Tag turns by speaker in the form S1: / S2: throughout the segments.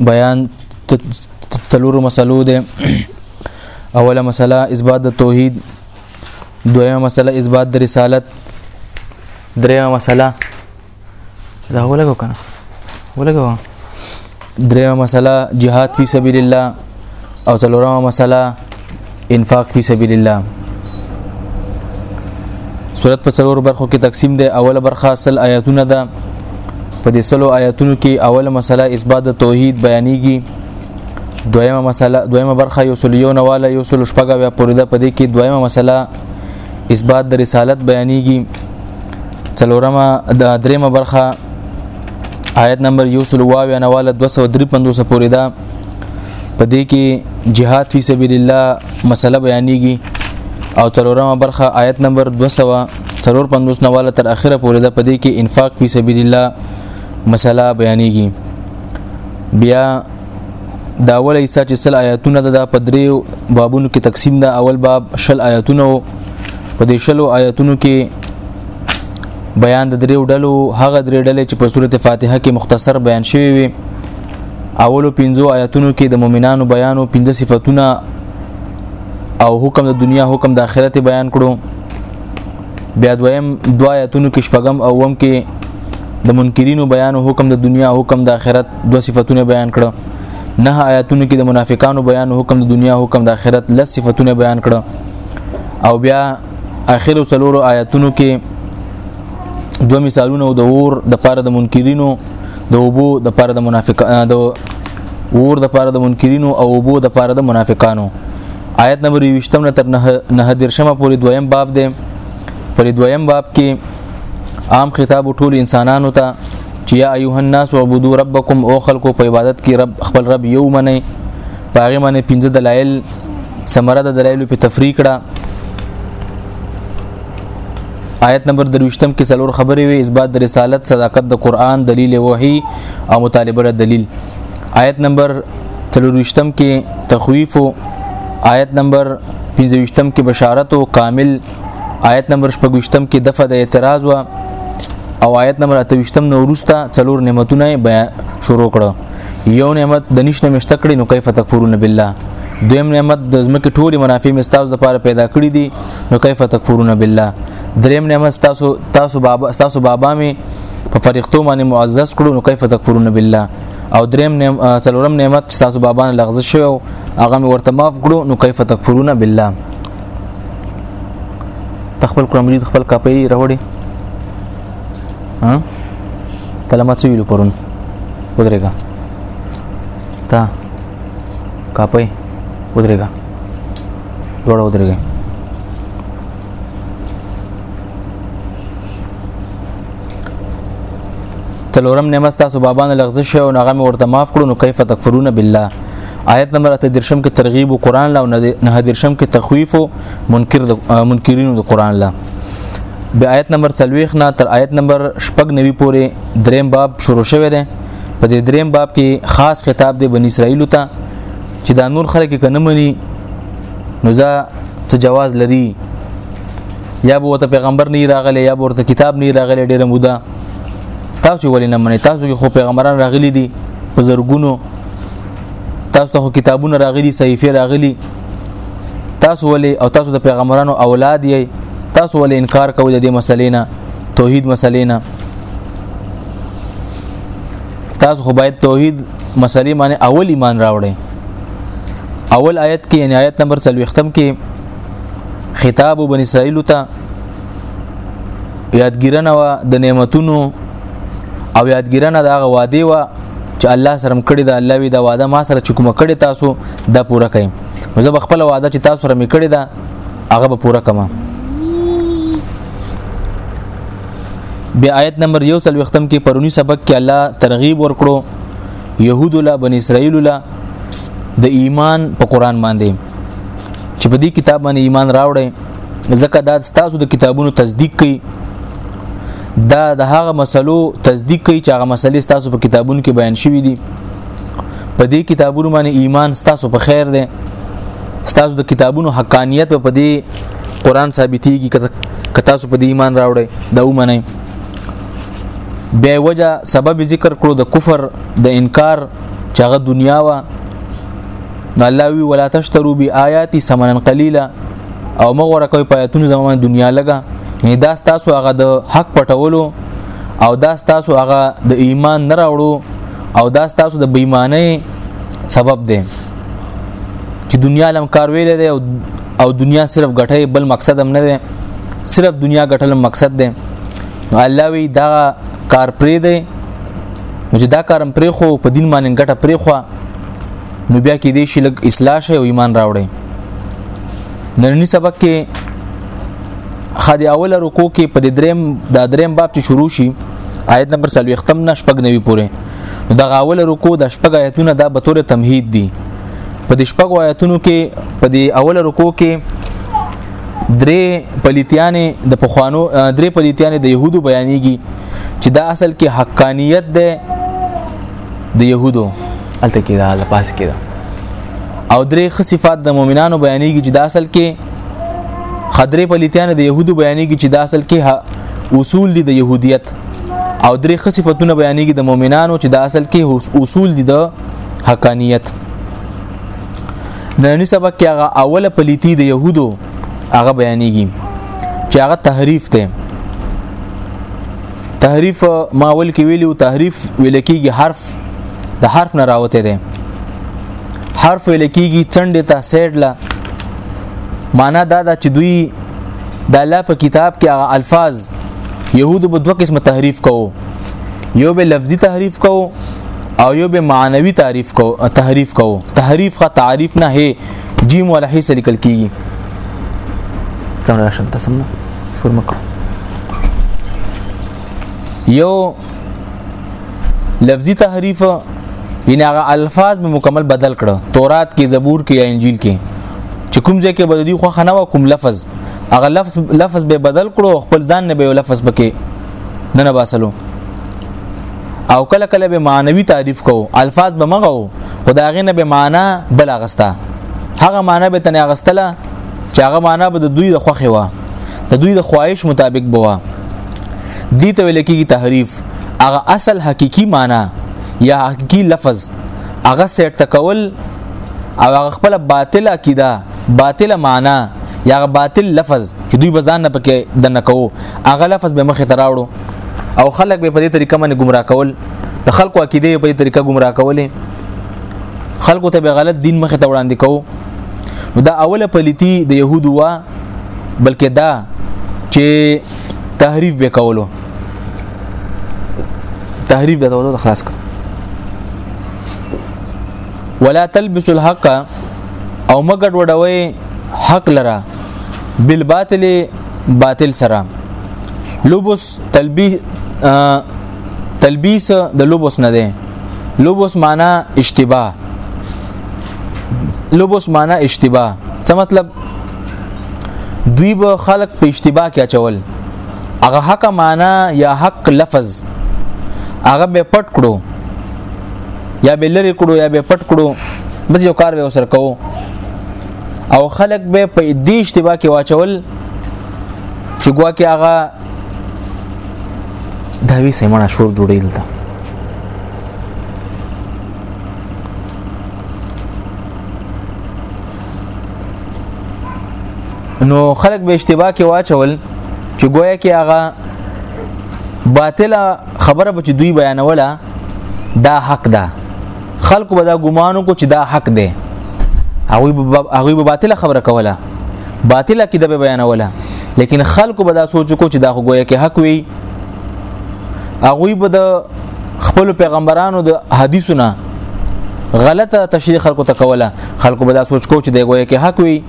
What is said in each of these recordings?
S1: بیان تلور مسلو ده اوله مسله اثبات د توحید دویمه مسله اثبات د رسالت دریمه مسله دا ولګو کنه ولګو دریمه مسله جهاد فی سبیل الله او څلورمه مسله انفاق فی سبیل الله صورت په څلور برخو کې تقسیم ده اوله برخه اصل آیاتونه ده په دې سلو آیاتونو کې اوله مسله اثبات توحید بیانېږي دویمه مسله دویمه برخه یو سلیو نواله یو سل شپږه بیا پورې ده په دې کې دویمه مسله اثبات د رسالت بیانېږي څلورمه د دریمه برخه آیت نمبر یو سل واوی انواله 253 پورې ده په دې کې جهاد فی سبیل الله مسله بیانېږي او ترورمه برخه آیت نمبر 253 نواله تر اخره پورې ده په دې کې انفاق فی سبیل الله مسله بیانېږي بیا دا اول ایسا چې سل آیاتونه ده دا په دریو بابونو کې تقسیم ده اول باب شل آیاتونه په دې شلو آیاتونو کې بیان د دریو ډلو هغه درې ډلې چې په سورته فاتحه کې مختصر بیان شوی وي اولو پنځو آیاتونو کې د مؤمنانو بیانو پنځه صفاتونه او حکم د دنیا حکم د آخرت بیان کړو بیا دویم دوا آیاتونو کې شپږم او وم کې د منکرینو بیان او حکم د دنیا حکم د آخرت دو صفاتونه بیان کړه نه آیاتونو کې د منافقانو بیان او حکم د دنیا حکم د آخرت لس صفاتونه بیان کړه او بیا اخرو څلورو آیاتونو کې دوه مثالونه د اور د پاره د منکرینو د اوبو د پاره د منافق د اور د پاره د منکرینو او اوبو د پاره د منافقانو آیت نمبر 20 نه تر نه درشمه پورې دویم باب دی پر دویم باب کې عام خطاب ټول انسانانو ته چې یا ایه الناس عبدو ربکم او خلکو په عبادت کې رب خپل رب یو منئ پاغه باندې پنځه دلایل ثمره د دلایلو په تفریق کړه آیت نمبر دروشتم کې څلور خبرې وي اثبات د رسالت صداقت د قران دلیل وحی او مطالبه د دلیل آیت نمبر تلوروشتم کې تخویف او آیت نمبر 25م کې بشارت او کامل آیت نمبر 25م کې دفع د اعتراض او او آیت نمبر 28 نو ورسته څلور نعمتونه بیا شروع کړو یو نعمت د نشنه مشته کړی نو کیف تکفرون بالله دویم نعمت د زمکه ټولي منافع مستاز د پاره پیدا کړی دي نو کیف تکفرون بالله دریم نعمت تاسو تاسو بابا تاسو بابا می په فرښتو باندې معزز کړو نو کیف تکفرون بالله او دریم نعم څلورم نعمت چې تاسو بابا نه لغزه شوی او هغه مې ورته معاف کړو نو کیف تکفرون بالله تخپل کړم دې خپل کاپي راوړي ها تل ما څه ویلو پرون ودرېګا تا کاپي ودرېګا لوړ ودرېګا تلورم نعمت تاسو بابانه لغزش او نغه مې ورته معاف کړو نو کیف تکفرون بالله آیت نمبر 8 درشم کې ترغیب قرآن لا او نه درشم کې تخویف منکر منکرین د قرآن لا به آیت نمبر 40 نه تر آیت نمبر 99 پورې دریم باب شروع شوی دی په دې دریم باب کې خاص خطاب دی بنی اسرائیل ته چې دا نور خلک کنه مني نو ځا ته جواز لري یا به ته پیغمبر نه راغلی یا به ورته کتاب نه راغلی ډیره موده تاسو ولې نه منئ تاسو کې خو پیغمبران راغلي دي په زرګونو تاسو ته کتابونه راغلي صحیفه راغلي تاسو ولې او تاسو د پیغمبرانو اولاد یې تاسو ولې انکار کوئ د دې مسلې نه توحید مسلې نه تاسو خو باید توحید مسلې باندې اول ایمان راوړئ اول آیت کې یعنی آیت نمبر 30 ختم کې خطاب بنی اسرائیل ته یادګیرنه وا د نعمتونو او یادګیرنه د هغه وادي وا چې الله سره کړی دا الله وی دا وعده ما سره چې کوم کړی تاسو دا پوره کړئ نو زه به خپل وعده چې تاسو سره مې کړې ده هغه به پوره کما بیا آیت نمبر یو سل وختم کې پرونی سبق کې الله ترغیب ورکړو یهود لا بن اسرائیل لا د ایمان په قران باندې چې په دې کتاب باندې ایمان راوړې ځکه دا تاسو د کتابونو تصدیق کوي دا د هغه مسلو تصدیق کوي چې هغه مسلې تاسو په کتابونو کې بیان شوې دي په دې کتابونو باندې ایمان ستاسو په خیر دی ستاسو د کتابونو حقانیت په دې قران ثابتېږي که تاسو په دې ایمان راوړئ دا ومنئ بیا وجه سبب ذکر کړو د کفر د انکار چې هغه دنیا وا نو الله وی ولا تشترو بی آیاتی ثمنن قلیلا او مغور کوي پاتون زموږ دنیا لګا نه دا تاسو هغه د حق پټولو او دا تاسو هغه د ایمان نه راوړو او دا تاسو د بېمانه سبب دی چې دنیا لم کار ویل دی او او دنیا صرف ګټه بل مقصد هم نه دی صرف دنیا ګټل مقصد دی نو الله وی دا کار پرې دی نو چې دا کارم پرې خو په دین باندې ګټه پرې خو نو بیا کې دې شي لګ اصلاح شي او ایمان راوړي نننی سبق کې خدای اوله رکو کې په دریم د دریم باب چې شروع شي آیت نمبر 30 ختم نه شپږ نوي پورې نو د غاول رکو د شپږ آیتونه دا به تور تمهید دي په دې شپږ آیتونو کې په دې اوله رکو کې درې پلیتیانې د پخوانو درې پلیتیانې د يهودو بیانېږي چې دا اصل کې حقانیت ده د يهودو الته کې دا لپاس کې ده او درې خ صفات د مؤمنانو بیانېږي چې د اصل کې خدرې پلیتیان د يهودو بیانېږي چې د اصل کې اصول دي د يهودیت او درې خ صفاتونه بیانېږي د مؤمنانو چې د اصل کې اصول دي د حقانیت د نن سبق کې هغه اوله پلیتی د يهودو هغه بیانېږي چې هغه تحریف ته تحریف ماول کې ویلو تحریف ویل کېږي حرف د حرف نه راوته دي حرف ویل کیږي څنډه ته سیډ لا معنا دا ده چې دوی د الله په کتاب کې هغه الفاظ يهودو په دوه قسمه تحریف کوو یو به لفظي تحریف کوو او یو به معنوي تعریف کو تحریف کو تحریف کا تعریف نه هي جیم ولا هي لیکل کیږي څنګه شنت سم شور مکو یو لفظي تحریف یعنی هغه الفاظ به مکمل بدل کړه تورات کې زبور کې یا انجیل کې چې کوم ځای کې بددي خو خنه و کوم لفظ هغه لفظ لفظ به بدل کړو خپل ځان نه به یو لفظ پکې نه نه باسلو او کله کله به معنوي تعریف کو الفاظ به مغو خداغه نه به معنا بل غستا هغه معنا به تنه غستله چې هغه معنا به د دوی د خوخه و د دوی د خواهش مطابق بوا دي ته ویل کېږي تحریف هغه اصل حقيقي معنی یا حقيقي لفظ هغه سیټ تکول او هغه خپل باطل عقیده باطل معنی یا هغه باطل لفظ چې دوی بزان نه پکې د نکو هغه لفظ به مخه تراوړو او خلک به په دې طریقه باندې گمراه کول د خلکو عقیده په دې طریقه گمراه کولې خلکو ته به غلط دین مخه ته وړاندې کوو نو دا اوله پلیتی د يهودو وا بلکې دا چې تحریف به کولو تحریف به کولو خلاص کړ ولا تلبس الحق او مګډ وډوي حق لره بالباطل باطل سره لبس تلبیس تلبیس د لبس نه ده لبس معنا اشتباه لبس معنا اشتباه څه مطلب دوی به خلق په اشتباه کې اچول هغه حق معنا یا حق لفظ هغه به پټ کړو یا به لری کړو یا به پټ کړو بس یو کار به وسر کوو او خلق به په دې اشتباه کې واچول چې ګوا کې هغه دا وی سیمانه شور جوړی دلته نو خلک به اشتباه کې واچول چې گویا کې هغه باطله خبره به چې دوی بیانوله دا حق ده خلکو به دا ګمانو کو چې دا حق ده هغه به باطله خبره کوله باطل عقیده به بیانوله لیکن خلکو به دا سوچ کو چې دا خو گویا کې حق وي هغه به د خپل پیغمبرانو د حدیثونه غلطه تشریح خلکو ته کوله خلکو به دا سوچ کو چې دا گویا کې حق وي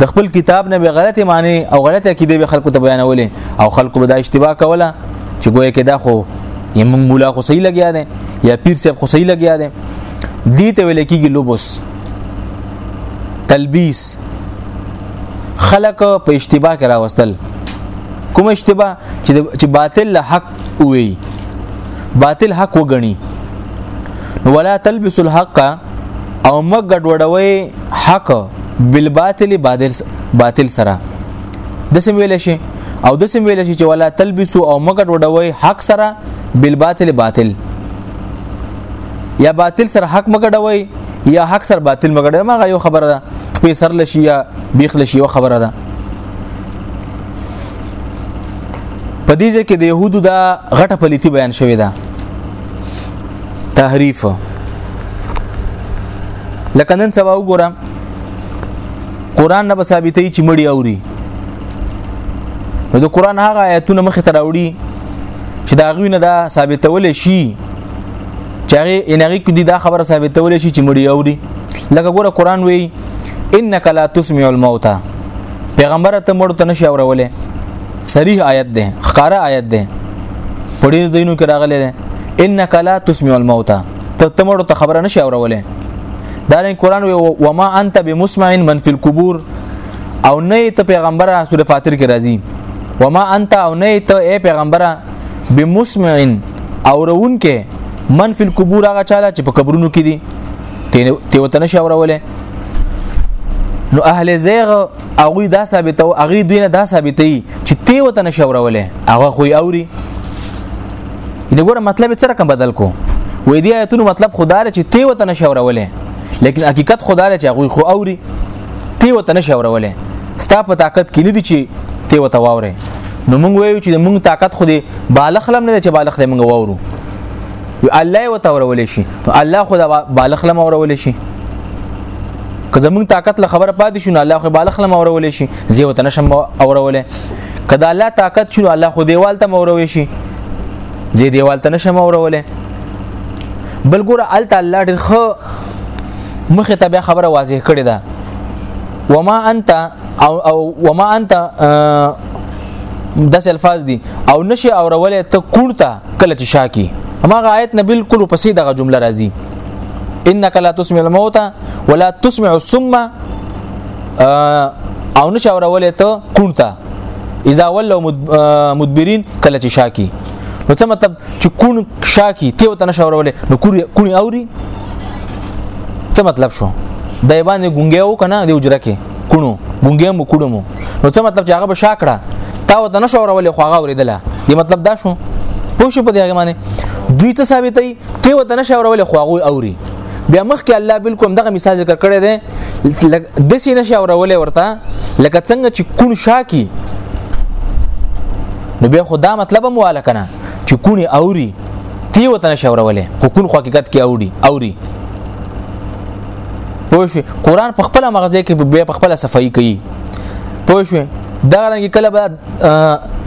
S1: د خپل کتاب نه به غلطه معنی او غلطه عقیده به خلکو ته بیانولې او خلکو به دا اشتباه کوله چې گویا کې دا خو یمن مولا خو صحیح لګیا دی یا پیر صاحب خو صحیح لګیا دی دي ته ویل کېږي لوبوس تلبیس خلق په اشتباه کې راوستل کوم اشتباه چې باطل له حق وي باطل حق وګڼي نو ولا تلبس الحق او مګ ګډوډوي حق بالباطل باطل باطل سره د سم ویل شي او د سم ویل شي چې ولا تلبسو او مګ ګډوډوي حق سره بالباطل باطل یا باطل سره حق مګډوي یا حق سره باطل مګډوي ما یو خبره ده په سر لشي یا بیخ لشي یو خبره ده په دې ځکه د يهودو دا غټه پليتي بیان شوې ده تحریف لکه نن سبا وګورم قران نه ثابتې چې مړی اوري نو د قران هغه آیتونه مخ ته راوړي چې دا غوینه دا ثابتول شي چې هغه انغی کدي دا خبره ثابتول شي چې مړی اوري لکه ګوره قران وی انک لا تسمع الموتى پیغمبر ته مړ ته نشي اورولې صریح آیت ده خکاره آیت ده پړیر زینو کې راغلی ده انک لا تسمع الموتى ته تمړ ته خبره نشي اورولې دا نه قران وی وما انت بمسمع من في القبور او نه ته پیغمبره سوره فاطر کې راځي وما انت او نه ته اے پیغمبره بمسمع او رون کې من فی القبور هغه چاله چې په قبرونو کې دي ته وته نشه اورولې نو اهل زیغ هغه دا ثابتو هغه دوی نه دا ثابتې چې ته وته نشه اورولې هغه خو اوري دې ګوره مطلب څه رقم بدل کو وې دې آیتونو مطلب خدای چې ته وته نشه اورولې لیکن حقیقت خدای چې هغه خو اوري تی وته نشي اورولې ستا په طاقت کې نه دي چې تی وته واورې نو موږ وایو چې موږ طاقت خو دې بالغ لم نه چې بالغ دې موږ واورو وی الله وته اورولې شي نو الله خو دا بالغ لم اورولې شي که زمونږ طاقت له خبره پاتې شو نو الله خو بالغ لم اورولې شي زه وته نشم اورولې که دا الله طاقت شو الله خو دیوال ته مورولې شي زه دیوال ته نشم اورولې بل ګوره ال تعالی ډېر خو مخه ته بیا خبره واضح کړی ده وما انت او او وما انت داس الفاظ دي او نشي او رولې ته کونته کله چې شاکی همغه آیت نه بالکل پسې دغه جمله راځي انك لا تسمع الموت ولا تسمع الصم او نشي او رولې ته کونته اذا ولوا مدبرين کله چې شاکی نو څه مطلب چې کون شاکی ته وته نشورولې نو کوري کونی اوري څه مطلب شو د باندې ګونګې و کنه د اجره کې کونو ګونګې مو کونو مو نو څه مطلب چې هغه به شاکړه تا وته نشورولې خو هغه اوریدله دی مطلب دا شو پوه شو په دې هغه معنی دوی ته ثابتې ته وته نشورولې خو هغه اوري بیا مخکې الله بالکل دغه مثال ذکر کړی دی د سینې شاورولې ورته لکه څنګه چې کون شاکی نو بیا خو دا مطلب هم واله کنه چې کونی اوري تی وته نشورولې خو کون خو حقیقت کې اوري اوري پوه شو قران په خپل مغزه کې بیا په خپل صفائی کوي پوه شو دا رنګ کله به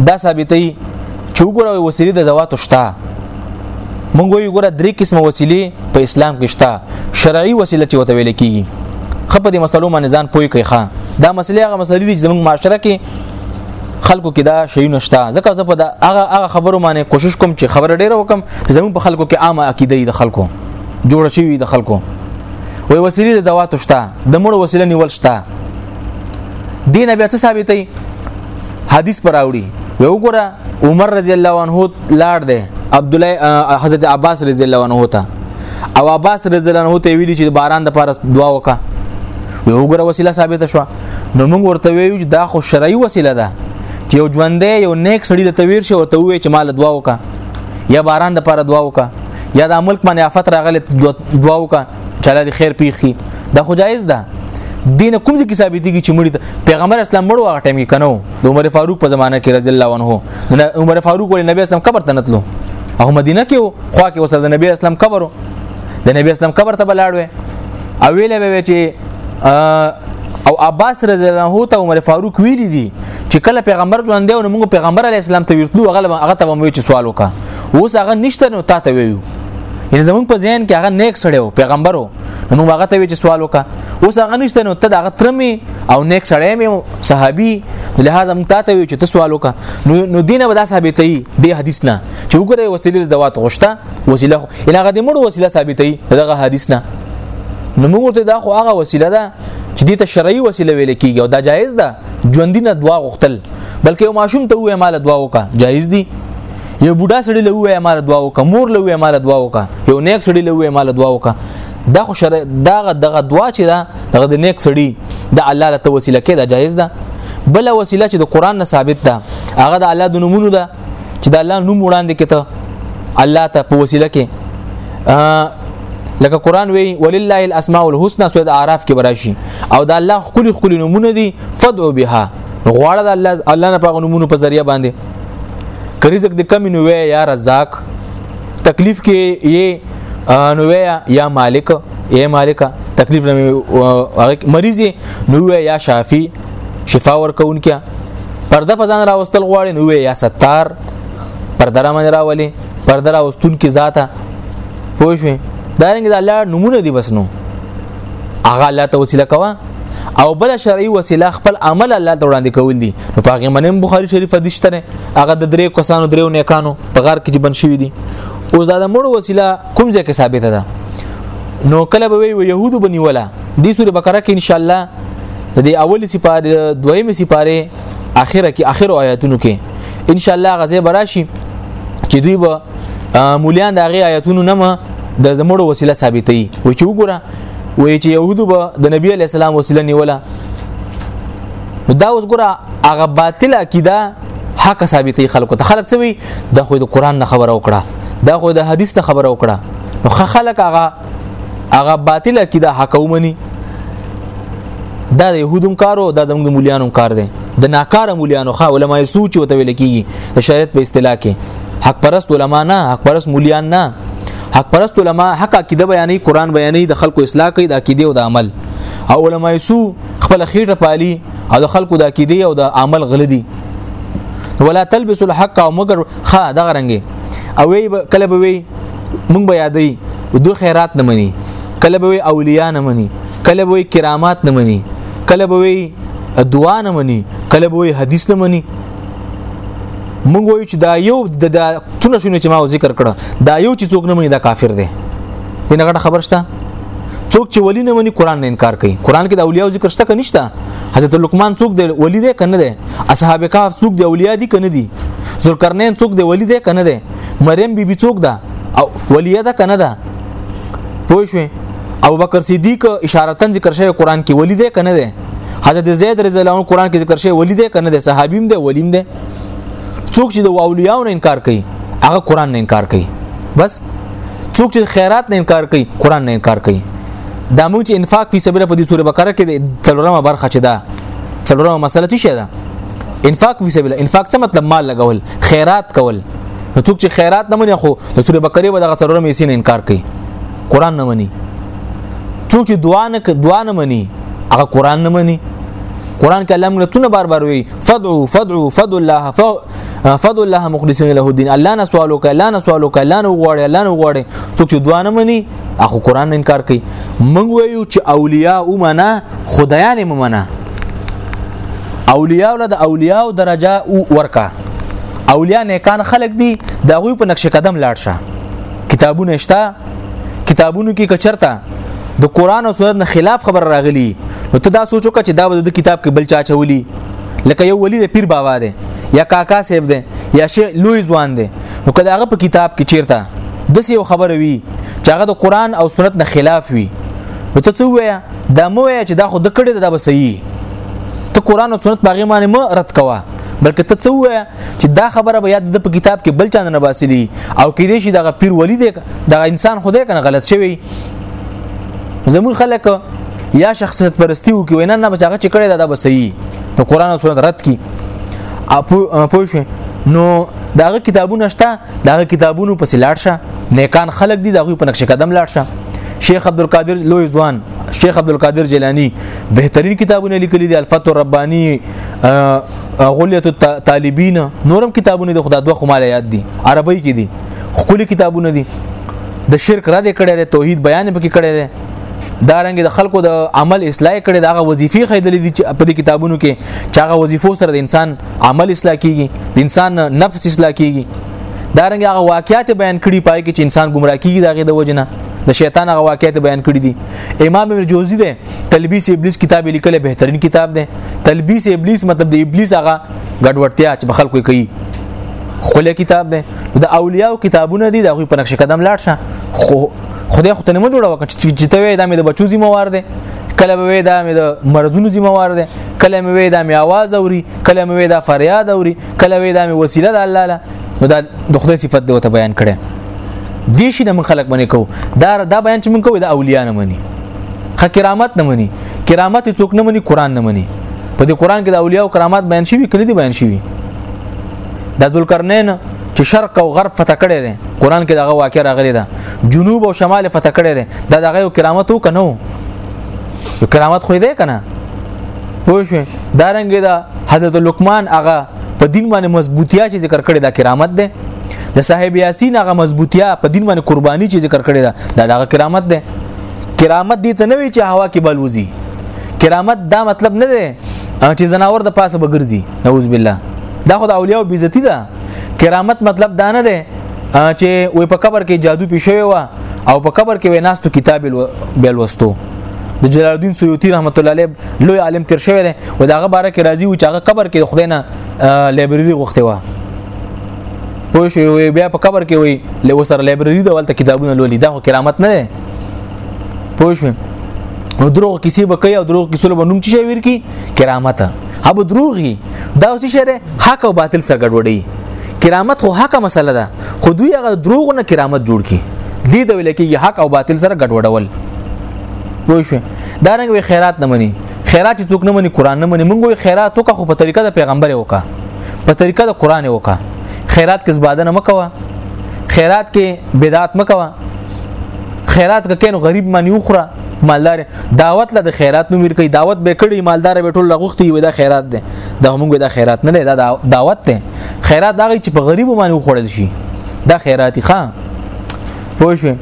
S1: دا ثابتې چې وګوره وسیله د زوات شته مونږ وی ګوره درې قسمه وسیله په اسلام کې شته شرعي وسیله چې وته ویل کیږي خپه دې مسلو باندې ځان پوي کوي ښا دا مسلې هغه مسلې دي چې زموږ معاشره کې خلکو کې دا شیونه شته ځکه زه په دا هغه هغه خبرو باندې کوشش کوم چې خبره ډیره وکم چې زمون په خلکو کې عامه عقیده د خلکو جوړ شوی د خلکو وې وسیله د زواتو شته د مړو وسیله نیول شته دین بیا څه ثابتې حدیث پر راوړي وې وګوره عمر رضی الله عنه لاړ دی عبد الله حضرت عباس رضی الله عنه ته او عباس رضی الله عنه ته ویلي چې باران د پاره دعا وکړه وې وګوره وسیله ثابته شوه نو موږ ورته ویو چې دا خو شرعي وسیله ده چې یو ژوندې یو نیک سړی د تویر شي او ته وې چې مال دعا وکا یا باران د پاره دعا وکا یا د ملک باندې آفت راغله دعا وکا چاله د خیر پیخي دا خو جایز ده دین کوم ځکه ثابتېږي چې مړی پیغمبر اسلام مړ واغ ټایم کې کنو د عمر فاروق په زمانه کې رضی الله عنه عمر فاروق ول نبی اسلام قبر ته نتلو او مدینه کې خو کې وسره د نبی اسلام قبر د نبی اسلام قبر ته بلاړ وي او ویل به چې او عباس رضی الله عنه ته عمر فاروق ویلي دي چې کله پیغمبر ژوند دی نو موږ پیغمبر علی اسلام ته ورتلو هغه هغه ته مو چې سوال وکا اوس هغه نشته نو تا ته ویو یعنی زمون په ذهن کې هغه نیک سړی او پیغمبر وو نو هغه ته چې سوال وکا اوس هغه نشته نو ته دا هغه ترمي او نیک سړی مې صحابي لہذا موږ ته وی چې ته سوال وکا نو نو دینه به دا ثابتې دی حدیث نه چې وګوره وسیله د زوات غوښته وسیله ان هغه د مړو وسیله ثابتې دغه حدیث نه نو موږ ته دا خو هغه وسیله ده چې دې ته شرعي وسیله ویل کیږي او دا جایز ده ژوند نه دوا غختل بلکې یو ماشوم ته وې مال دوا وکا جایز دي یو بوډا سړی له وې مال دوا وکا مور له وې مال دوا وکا یو نیک سړی له وې مال دوا وکا دا خو شرع دغه دغه دوا چې دا دغه د نیک سړی د الله له وسیله کې دا جایز ده بل وسیله چې د قران نه ثابت ده هغه د الله د نمونه ده چې د الله نوم وړاندې کته الله ته په وسیله کې لکه قران وی ولله الاسماء الحسنى سوره اعراف کې براشي او د الله خولي خولي نمونه دي فدعو بها غواړه د الله الله نه پاغه نمونه په ذریعہ باندې کریزک د کمی نو وی یا رزاق تکلیف کې یې نو وی یا مالک یې مالک تکلیف نه مریض نو وی یا شافی شفا ورکونکیا پرده په ځان راوستل غواړي نو یا ستار پرده را منځ راولي پرده راوستون کی ذاته پوه شو دا رنګ د الله نمونه دی بس نو هغه الله ته وسیله کوه او بل شرعي وسیله خپل عمل الله ته وړاندې کول دي نو په هغه منم بخاری شریف حدیث ته هغه د درې کسانو دریو نیکانو په غار کې بن شوی دي او زاده مړو وسیله کوم ځای کې ثابته ده نو کله به وي يهودو بني ولا دې سورې بقره کې ان شاء الله د دې اولی سپاره دویمه سپاره اخره کې اخر آیاتونو کې ان شاء الله غزه براشي چې دوی به مولیان د هغه آیاتونو نه ما د زمړو وسیله ثابتې و چې وګوره وای چې يهودو به د نبی علی السلام وسیله نیوله دا اوس ګوره هغه باطل عقیده حق ثابتې خلکو ته خلک څه وي د خو د قران نه خبره وکړه دا خو د حدیث نه خبره وکړه نو خلک هغه هغه باطل عقیده حق ومني دا د يهودم کارو دا زموږ د مليانو کار دی د ناکاره مليانو خا علماء سوچ وته ویل کیږي د شریعت په اصطلاح کې حق پرست علما نه حق پرست مليان نه حق پرست علما حق عقیده بیانې قران بیانې د خلکو اصلاح کوي د عقیده او د عمل او علماء سو خپل خېټه پالي او د خلکو د عقیده او د عمل غل دي ولا تلبسوا الحق او مگر خا دغه رنګي او کله به وي مونږ به یادې دوی خیرات نه مني کله به اولیاء نه مني کله به کرامات نه مني کله به دعا نه مني کله به حدیث نه مني مونږ وایو چې دا یو د څونه شونه چې ما ذکر کړه دا یو چې څوک نه مني دا کافر دی دغه غټه خبر شته څوک چې ولی نه مني قران نه انکار کوي قران کې د اولیاء ذکر شته کني شته حضرت لقمان څوک دی ولی دی کنه دی اصحاب کهف څوک دی اولیاء دي کنه دي ذوالقرنین څوک دی ولی دی کنه دی مریم بی بی څوک ده او ولیه ده کنه ده پوه شو ابو بکر صدیق اشارتن ذکر شوی قران کې ولی ده کنه ده حضرت زید رضی الله عنه قران کې ذکر شوی ولی ده کنه ده صحابیم ده ولیم ده څوک چې د اولیاء نه انکار کوي هغه قران نه انکار کوي بس څوک چې خیرات نه انکار کوي قران نه انکار کوي دا موږ چې انفاق فی سبیل په دې سوره بقره کې د تلورمه برخه چې ده تلورمه مسله څه ده انفاق فی سبیل انفاق څه مطلب مال لګول خیرات کول نو څوک چې خیرات نه مني خو د سوره بقره به دغه سره مې سین انکار کوي قران نه مني څوک چې دعا نه دعا نه مني هغه قران نه مني قران کې الله موږ تونه بار بار وی فدعو فدعو فدعو الله فدعو الله مخلصین له الدين الله نه سوالو کوي الله نه سوالو کوي الله نه غواړي الله نه غواړي څوک چې دعا نه مني اخو قران انکار کوي موږ وایو چې اولیاء ومنه خدایان ممنه اولیاء له اولیاء درجه ورکا اولیاء نیکان خلق دي د غوی په نقش قدم لاړ شه کتابونه شته کتابونو کې کچرتا د قران او سنت نه خلاف خبر راغلی نو ته دا سوچو چې دا د کتاب کې بل چا چولی لکه یو ولی د پیر بابا دی یا کاکا صاحب دی یا شی لوی ځوان دی نو کله هغه په کتاب کې چیرته د یو خبره وي چې هغه د قران او سنت نه خلاف وي نو ته څه وایې دا مو وایې چې دا خو د کړي دا به صحیح ته قران او سنت باغې معنی مو رد کوه بلکې ته څه وایې چې دا خبره به یاد د په کتاب کې بل چا نه باسلی او کې دې شي دغه پیر ولی دی دغه انسان خدای کنه غلط شوی زمون خلک یا شخصیت پرستی وکي وینا نه بچاغه چې کړي دا به صحیح ته قران او سنت رد کی اپو پوه نو داغه کتابونه شته داغه کتابونو په سلاړ شه نیکان خلق دي دغه په نقش قدم لاړ شه شیخ عبد القادر لوی ځوان شیخ عبد القادر جیلانی بهترین کتابونه لیکلي دي الفتو ربانی غلیه الطالبین نورم کتابونه د خدای دوه خمال یاد دي عربی کې دي خولي کتابونه دي د شرک را دي کړي د توحید بیان پکې کړي دي دا رنګ د خلکو د عمل اصلاح کړي دغه وظیفي خیدلې دي چې په دې کتابونو کې چې هغه وظیفو سره د انسان عمل اصلاح کیږي د انسان نفس اصلاح کیږي دا رنګ هغه واقعیت بیان کړي پای کې چې انسان گمراه کیږي دغه د وجنه د شیطان هغه واقعیت بیان کړي دي امام ابن جوزی ده تلبیس ابلیس کتاب لیکل بهترین کتاب ده تلبیس ابلیس مطلب د ابلیس هغه ګډوډتیا چې بخل کوي کوي خپل کتاب ده د اولیاء کتابونه دي د غوی په نقش قدم لاړ شه خو خدای خو ته نه جوړه وکړه چې ته وې دا مې د بچو ذمہ وار ده کله به دا مې د مرزونو ذمہ وار ده کله مې وې دا مې आवाज اوري کله مې وې دا فریاد اوري کله وې دا مې وسیله ده الله له نو دا د خدای صفت دی ته بیان کړي دې شي نه خلک باندې کو دا دا بیان چې من کوو دا اولیاء نه مني خ کرامت نه مني کرامت څوک نه مني قران نه مني په دې قران کې د اولیاء او کرامات بیان شوی کله دي بیان شوی د ذوالقرنین چې شرق او غرب فتح کړي دي قران کې دغه واقع راغلي ده جنوب او شمال فتح کړي دي دا دغه کرامت وکنو کرامت خو دې کنه پوه شو دا رنګ دا حضرت لقمان هغه په دین باندې مضبوطیا چې ذکر کړی دا کرامت ده د صاحب یاسین هغه مضبوطیا په دین باندې قرباني چې ذکر کړی دا دا دغه کرامت ده کرامت دې ته نه وی چې هوا کې بلوزي کرامت دا مطلب نه ده چې زناور د پاسه بګرځي نعوذ بالله دا خو د اولیاء بیزتی ده کرامت مطلب دا نه دی چې وې په قبر کې جادو پیښوي وا او په قبر کې ویناستو کتاب بیل وستو د جلال الدین سیوطی رحمت الله علیه لوی عالم تیر شوی دی و داغه باره کې راضی و چې هغه قبر کې خدای نه لایبرری غوښته و پوه شو وی بیا په قبر کې وی له وسر لایبرری د ولته کتابونه لولي دا خو کرامت نه دی پوه شو او دروغ کیسې به کوي او دروغ کیسې به نوم چې شوی ورکی کرامت ابو دروغي دا اوس شری حق او باطل سره ګډوډي کرامت خو حق مسله ده خو دوی هغه دروغ نه کرامت جوړ کی دې د ویل کېږي حق او باطل سره ګډوډول پوه شو دا رنګ وی خیرات نه مني خیرات چې څوک نه مني قران نه مني مونږ وی خیرات وکړه خو په طریقه د پیغمبر وکړه په طریقه د قران وکړه خیرات کې زباده نه مکوه خیرات کې بدعت مکوه خیرات کې کین غریب مانی وخره مالدار دعوت له د خیرات نوم ورکړي دعوت به کړي مالدار به ټول لغوختي وي دا خیرات دی دا موږ دا خیرات نه دی دا دعوت دی خیرات دا چې په غریبو باندې وخوړل شي دا خیراتي خان پوه شو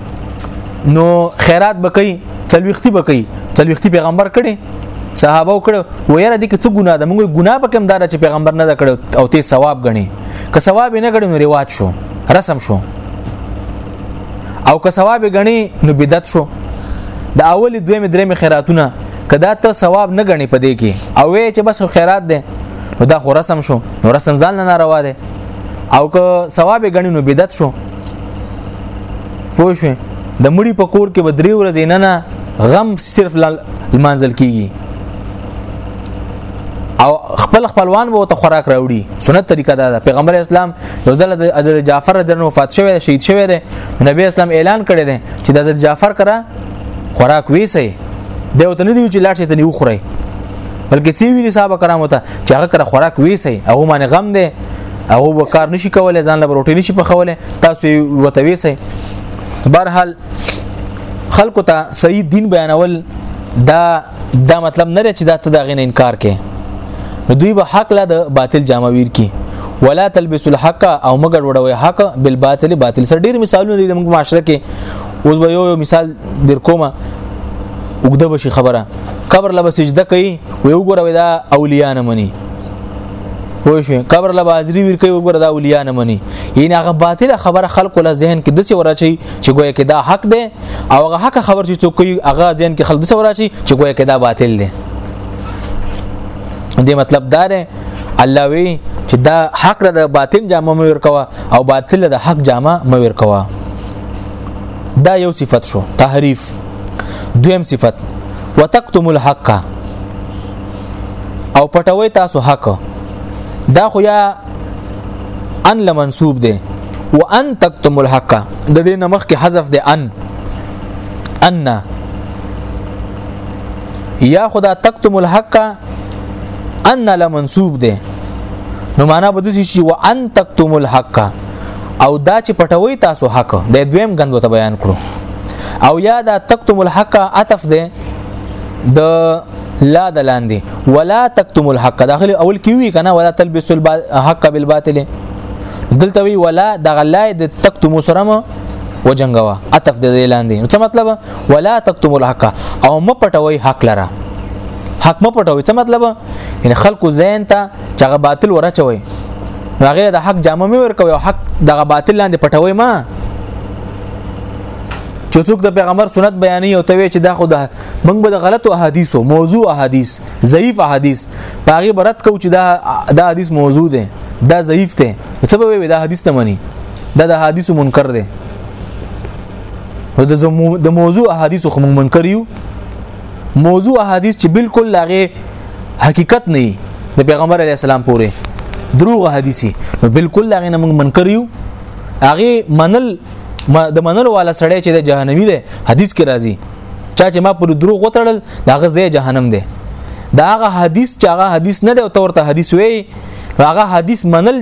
S1: نو خیرات به کوي چلوختی به کوي چلوختی پیغمبر کړي صحابه وکړه ویره دي کې څه ګناه ده موږ ګناه په کوم دار چې پیغمبر نه کړو او ته ثواب غني که ثواب نه غړي نو ریواج شو رسم شو او که ثواب غني نو بدعت شو د اول دوی مې درې مې خیراتونه کدا ته ثواب نه غني پدې کې او وې چې بس خیرات ده نو دا خو رسم شو نو رسم ځان نه ناروا ده او که ثواب غني نو بدعت شو پوه شو د مړي په کور کې به درې ورځې نه نه غم صرف لمانځل کیږي او خپل خپلوان به ته خوراک راوړي سنت طریقه دا ده پیغمبر اسلام یو ځل د حضرت جعفر رضی الله وفات شوی شهید شوی دی نبی اسلام اعلان کړی دی چې د حضرت جعفر کرا خوراک ویسي دی وته نه دی چې لاړ شي ته نه وخوري بلکې څی ویلي صاحب کرامو ته چې هغه کرا خوراک ویسي هغه باندې غم دی هغه وکار نشي کولای ځان له روټي نشي پخوله تاسو وته ویسي برحال خلکو ته صحیح دین بیانول دا دا مطلب نه لري چې دا ته دا غین انکار کې نو دوی به حق لا د باطل جامویر کی ولا تلبس الحق او مګر وړوي حق بالباطل باطل سره ډیر مثالونه دي د موږ معاشره کې اوس به یو یو مثال در کومه وګده بشي خبره قبر لبه سجده کوي وی وګوره دا اولیاء نه مني پوه شو قبر له بازری ور کوي وګوره دا اولیاء نه مني یعنی هغه باطله خبره خلق له ذهن کې دسه ورچي چې ګویا کې دا حق دی او هغه حق خبر چې څوک کوي هغه ځین کې خلک سره شي چې ګویا کدا باطل دي دې مطلب دا دی الله وی چې دا حق د باطل جامه مې ورکوا او باطل د حق جامه مې ورکوا دا یو صفت شو تحریف دویم صفت وتکتم الحق او پټوي تاسو حق دا خو یا ان لمنصوب ده وان تکتم الحق د دې نمخ کې حذف ده ان ان یا خدا تکتم الحق ان لمنصوب ده نو معنا به دسی شي وان تکتم الحق او دا چې پټوي تاسو حق د دویم غند ته بیان کړو او یا دا تکتم الحق عطف ده د لا د لاندې ولا تکتم الحق داخل اول کې وی کنه ولا تلبس الحق بالباطل دلته وی ولا د غلای د تکتم سره وجنګوا عطف د لاندې څه مطلب ولا تکتم الحق او م پټوي حق لره حق م پټوي څه مطلب ان خلکو زین ته چغه باطل ورچوي هغه د حق جامه مې ورکوي او حق دغه باطل لاندې پټوي ما چې څوک د پیغمبر سنت بیانې او توی چې دا خو د موږ به د غلطو احادیثو موضوع احادیث ضعیف احادیث پاغي برت کو چې دا دا حدیث موضوع ده دا ضعیف ده څه به وي دا حدیث نه مني دا د حدیث منکر ده د موضوع احادیث خو موږ منکر یو موضوع احادیث چې بالکل لاغه حقیقت نه د پیغمبر علی السلام پورې دروغ حدیثي نو بالکل لاغه نه موږ منکر یو هغه منل د منلو والا سړی چې د جهنمی ده حدیث کې راځي چا چې ما پر دروغ وتړل دا غ زه جهنم دی دا هغه حدیث چې هغه حدیث نه دی او تورته حدیث وی هغه حدیث منل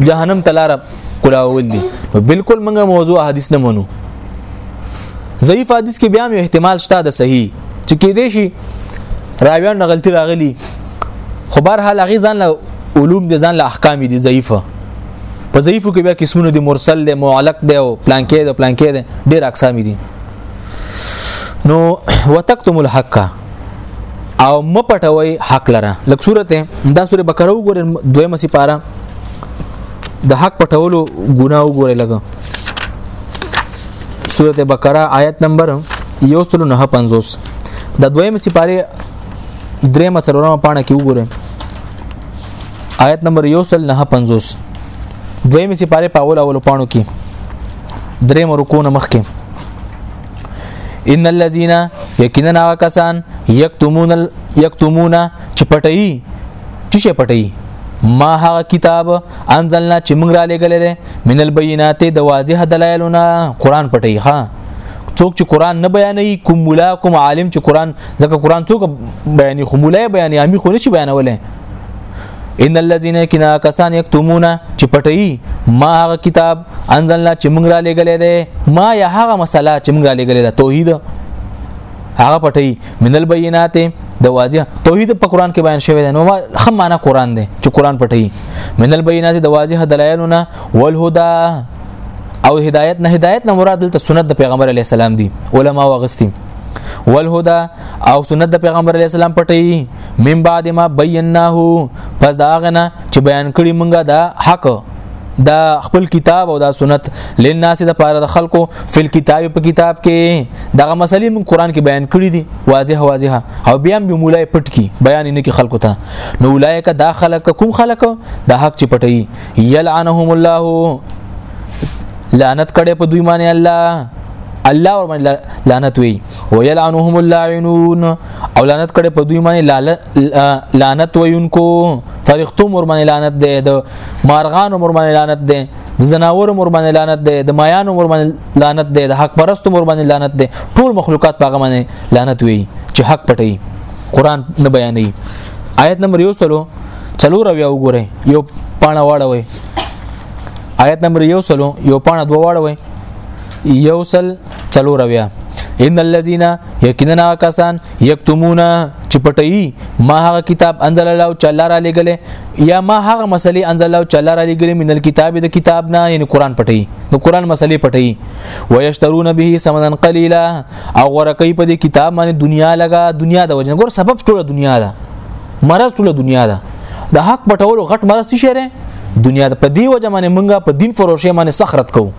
S1: جهنم تلاره کلاول دي نو بالکل موږ موضوع حدیث نه منو ضعیف حدیث کې بیا یو احتمال شته د صحیح چې کې دی شي راویان نغلتی راغلی خو بهر حال هغه ځان له علوم دي ځان له احکام دي ضعیفه په ضعیفو کې بیا قسمونه دي مرسل دي معلق دي او پلانکې دي پلانکې دي ډېر اقسام دي نو وتکتم الحق او مپټوي حق لره لکه سورته دا سوره بقره وګوره دویمه سپاره د حق پټولو ګناه وګوره لګه سورته بقره آیت نمبر 195 د دویمه سپاره درېمه څلورمه پاڼه کې وګوره آیت نمبر یو سل نه پنځوس دویمې سپاره په اول اول پاڼو کې درې مرکونه مخ کې ان الذين یقینا کسان یکتمون یکتمون چې پټي چې پټي ما هغه کتاب انزلنا چې موږ را لګلې من البينات د واضح دلایلونه قران پټي ها څوک چې قران نه بیانوي کوم مولا کوم عالم چې قران ځکه قران څوک بیانې خو مولا بیانې امي خو نه شي بیانولای ان الذين كنا كسان يكتمون چې پټي ما هغه کتاب انزلنا چې موږ را لګلې ده ما یا هغه مسله چې موږ را لګلې ده توحید هغه پټي من البينات د واضح توحید په قران کې بیان شوی دی نو ما خمانه قران دی چې قران پټي من البينات د واضح دلایلونه والهدى او هدایت نه هدایت نه مراد دلته سنت د پیغمبر علی السلام دی علما واغستی والهدى او سنت د پیغمبر علی السلام پټي من بعد ما بیناه پس دا غنه چې بیان کړی مونږه دا حق دا خپل کتاب او دا سنت لناس د پاره د خلکو فل کتاب په کتاب کې دغه مسلې من قران کې بیان کړی دي واضح واضح او بیا هم مولای پټ کی بیان نه کې خلکو ته نو اولایک دا خلک کوم خلک دا حق چې پټي یلعنهم الله لعنت کړي په دوی باندې الله الله ور باندې لعنت وي ويلعنهم اللاعنون او لعنت کړي په دوی باندې لعنت ويونکو فرښتو مر باندې لعنت ده د مارغان مر باندې لعنت ده د زناور مر باندې لعنت ده د مایان مر باندې لعنت ده د حق پرست مر باندې لعنت ده ټول مخلوقات په غمنه لعنت وي چې حق پټي قران نه بیانوي آیت نمبر یو سلو څلور بیا وګورئ یو پاڼه واړوي آیت نمبر یو سلو یو پاڼه دوه واړوي یو سل څلور بیا ان الذين یقینا کسان یکتمون چې پټي ما هغه کتاب انزل الله او چلا را لګلې یا ما هغه مسلې انزل الله او چلا را لګلې من الكتاب د کتاب نه یعنی قران پټي د قران مسلې پټي ويشترون به ثمنا قليلا او غوړه کوي په دې کتاب باندې دنیا لګا دنیا د وجنه ګور سبب ټول دنیا ده مرز ټول دنیا ده د حق پټولو غټ مرز څه شری دنیا ده په دې وجه باندې مونږه په دین فروشه باندې سخرت کوو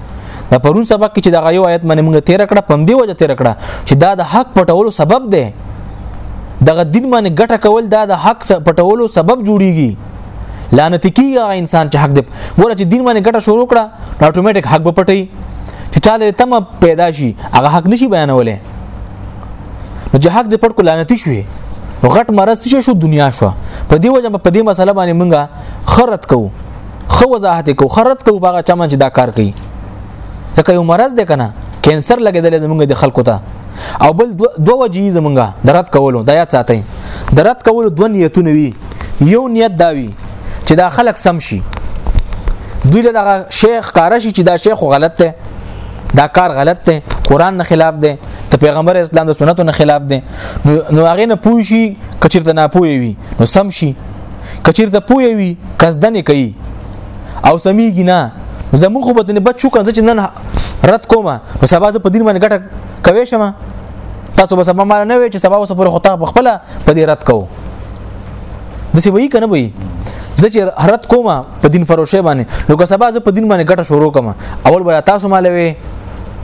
S1: دا پرون سبق کې چې دا غيو آیت باندې مونږه تیر کړه پم دې وجه تیر کړه چې دا د حق پټولو سبب ده دغه دین باندې ګټه کول دا د حق پټولو سبب جوړیږي لعنت کیږي هغه انسان چې حق دی ګوره چې دین باندې ګټه شروع کړه اتوماتیک حق به پټي چې چاله تم پیدا شي هغه حق نشي بیانولې نو چې حق دې پټ کو لعنت شي نو غټ مرز چې شو دنیا شو په دې وجه په دې مسله باندې مونږه خرت کوو خو وضاحت کوو خرت کوو هغه چمن چې دا کار کوي ځکه یو مرز دی کنه کینسر لګیدل زمونږ د خلکو ته او بل دو, دو وجې زمونږه د رد کولو د یاد ساتي د رد کولو دوه نیتونه وي یو نیت دا وي چې دا خلک سم شي دوی له دغه شیخ کار شي چې دا شیخ غلط دی دا کار غلط دی قران نه خلاف دی ته پیغمبر اسلام د سنتو نه خلاف دی نو هغه نه پوي شي کچیر ته نه پوي وي نو سم شي کچیر ته پوي وي کس دنه کوي او سميږي نه زموږ خو بدن بچ شو کنه چې نن رد کومه نو سبا زه په دین باندې ګټه کوي شم تاسو به سبا مال نه وي چې سبا اوس پر خطا بخپله په دې رد کو د سی وی کنه وی زه چې رد کومه په دین فروشه باندې نو که سبا زه په دین باندې ګټه شروع کوم اول به تاسو مال وي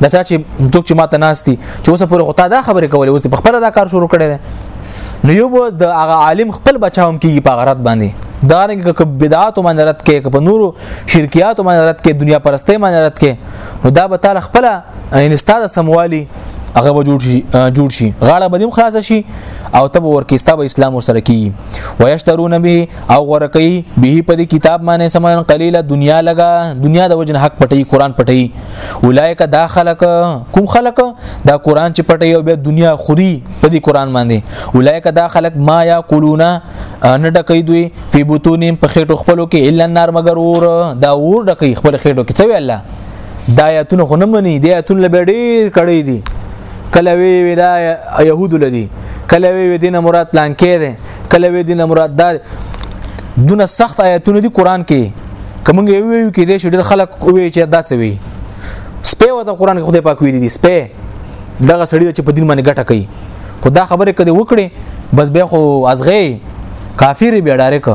S1: دا چې څوک چې ماته ناشتي چې اوس پر خطا دا خبره کولې اوس په خپل دا کار شروع کړي نو یو به د هغه عالم خپل بچاوم کیږي په غرض باندې دا رنګ ک بدعات باندې رد کې ک په نورو شرکیات باندې رد کې دنیا پرسته باندې رد کې نو دا به تعالی خپل ان استاد سموالي هغه به جوړ شي جوړ شي غاړه بدیم خلاص شي او تب ورکستا به اسلام ورسره کی ويشترون به او ورکی به په دې کتاب باندې سمن قليله دنیا لگا دنیا د وجن حق پټي قران پټي اولایک دا خلق کوم خلق دا قران چې پټي او به دنیا خوري په دې قران باندې اولایک دا خلق ما یا قولونا نه ډکې دوی فی بطونهم په خېټو خپلو کې الا النار مگر اور دا اور ډکې خپل خېټو کې څه وی الله دا آیاتونه خو نه مني دا آیاتونه لبه ډېر کړې دي کله وی وی دا يهود لدی کله وی وی دینه مراد پلان کې ده کله وی دینه مراد دا دونه سخت آیاتونه دي قران کې کومګ یو یو کې دې شډل خلک وی چې دا څه وی سپه و د قران کې خدای پاک ویلي دي سپه دغه سړی چې په دین باندې ګټه کوي خو دا خبره کده وکړي بس به خو ازغه کافر به ډارک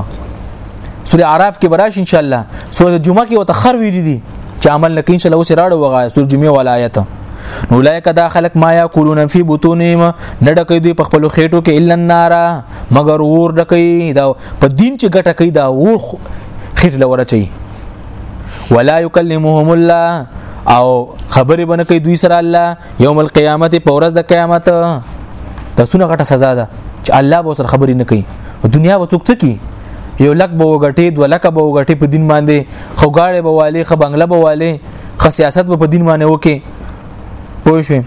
S1: سوره عراف کې براش ان شاء الله سوره جمعه کې وتخر ویل دي چې عمل نکین شل اوس راړو وغه سوره جمعه ولایت نو لایک دا خلق ما یاکلون فی بطونهم نه ډکې دوی په خپل خېټو کې الا النار مگر ور ډکې دا په دین چې ګټه کوي دا ور خېټ لور چي ولا یکلمهم الله او خبرې بنه کوي دوی سره الله یوم القیامت په ورځ د قیامت تاسو نه غټه سزا ده چې الله به سره خبرې نه کوي دنیا به څوک څه کوي یو لک به وګټي دو لک به وګټي په دین باندې خو غاړې به والي خو بنگله به والي خو سیاست به په دین باندې وکي پوه شو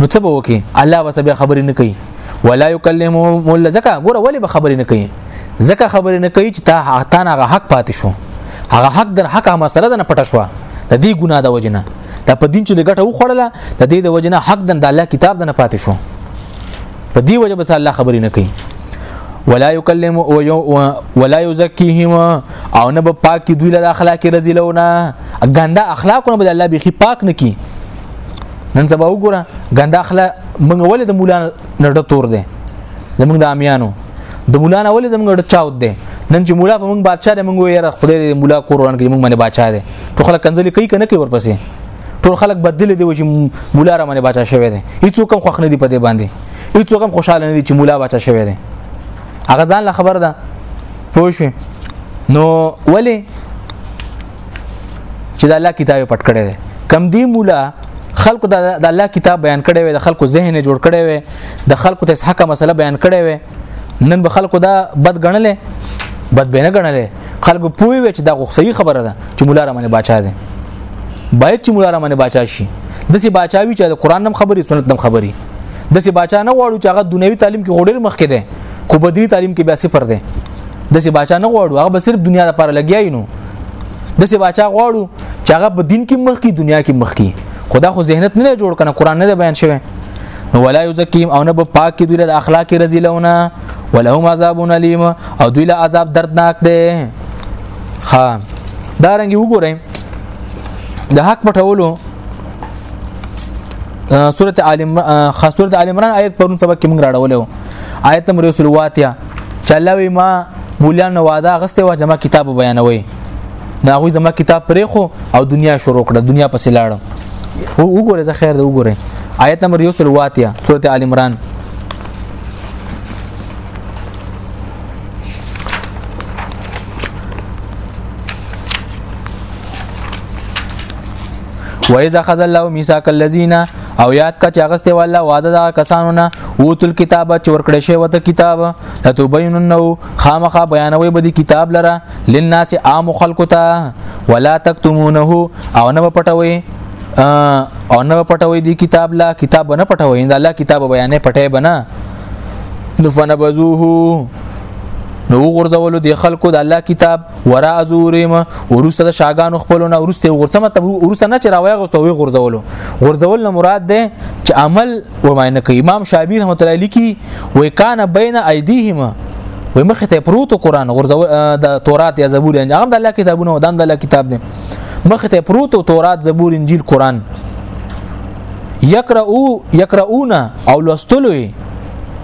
S1: نو څه به وکي الله بس به خبرې نه کوي ولا يكلمهم ولا زکه ګوره ولی به خبرې نه کوي زکه خبرې نه کوي چې تا تا نه حق پاتې شو هغه حق در حق مسله نه پټه شو د دې ګناه د وجنه دا په دین چې لګټه و خړله د دې د وجنه حق د الله کتاب د نه پاتې شو په دې وجه بس الله خبرې نه کوي ولا يكلم ولا يزكيهم او نه به پاک کی دوی له اخلاق رزلونه ګنده اخلاقونه به الله بيخي پاک نکي نن سبا وګوره ګنده اخلاق موږ ولې د مولانا نړه تور دي زموږ د امیانو د مولانا ولې زموږ د چاود دي نن چې مولا په موږ بادشاہ دی موږ یې خدای دې مولا قرآن کې موږ باندې بادشاہ دی ټو خلک کنځلې کوي کنه کوي ورپسې ټول خلک بدل دي چې مولا را باندې بادشاہ شوی دی هیڅ کوم خوښ نه دی په دې باندې هیڅ کوم خوشاله نه دی چې مولا بادشاہ شوی دی هغه ځان له خبر ده پوه شو نو ولی چې د الله کتاب پټ کړی دی کم دی مولا خلکو د الله کتاب بیان کړی وي د خلکو ذهن جوړ کړی وي د خلکو ته حق مسله بیان کړی وي نن به خلکو دا بد غنلې بد به نه غنلې خلکو پوي وي چې دا غوښتي خبره ده چې مولا رحمانه بچا ده باید چې مولا رحمانه بچا شي د سي بچاوي چې د قران نم خبري سنت نم خبري د سي بچا نه وړو چې هغه دنیوي تعلیم کې غوډر مخ کې ده خو په دینی تعلیم کې بیا صفر دی د سه بچا نه غواړو هغه صرف دنیا لپاره لګیای نو د سه بچا غواړو چې هغه په دین کې مخ کې دنیا کې مخ کې خدا خو ذهنت نه جوړ کنه قران نه بیان شوی نو ولا یزکیم او نه په پاک کې دوی له اخلاق رزیلونه ولهم عذاب الیم او دوی له عذاب دردناک دی ها دا رنګي وګورئ د حق پټولو سورته آل عمران خاص سورته آل عمران آیت پرون سبق کې موږ راړولو آیت نمبر 28 چلوي ما مولیان واده غسته وا جمع کتاب بیانوي دا غوي زما کتاب پرې خو او دنیا شروع کړه دنیا پسې لاړم وګوره زه خیر دی وګوره آیت نمبر 28 سورته آل عمران و اذا خذ الله ميثاق الذين او یاد کا چې اغسته والله وعده دا کسانو نه وتل کتاب چې ورکړې شی وته کتاب لتبیننه خامخه بیانوي به دي کتاب لره للناس عام خلق ته ولا تکتمونه او نه پټوي او نه پټوي دي کتاب لا کتاب نه پټوي دا الله کتاب بیانې پټه بنا نو فنبذوه نو غرزول دي خلکو د الله کتاب ورا ازوریم ورسته د شاګانو خپل نه ورسته ورسمه ته ورسته نه چې راوي غوسته وي غرزولو غرزول نه مراد ده چې عمل ورماینه کوي امام شابیر رحمت الله لیکي وای کان بین ایدیهما وای مخ ته پروت قران غرزول د تورات یا زبور انجیل هغه د الله کتابونه ودان د الله کتاب دي مخ ته پروت تورات زبور انجیل قران یقرؤ یقرؤون او لستلوي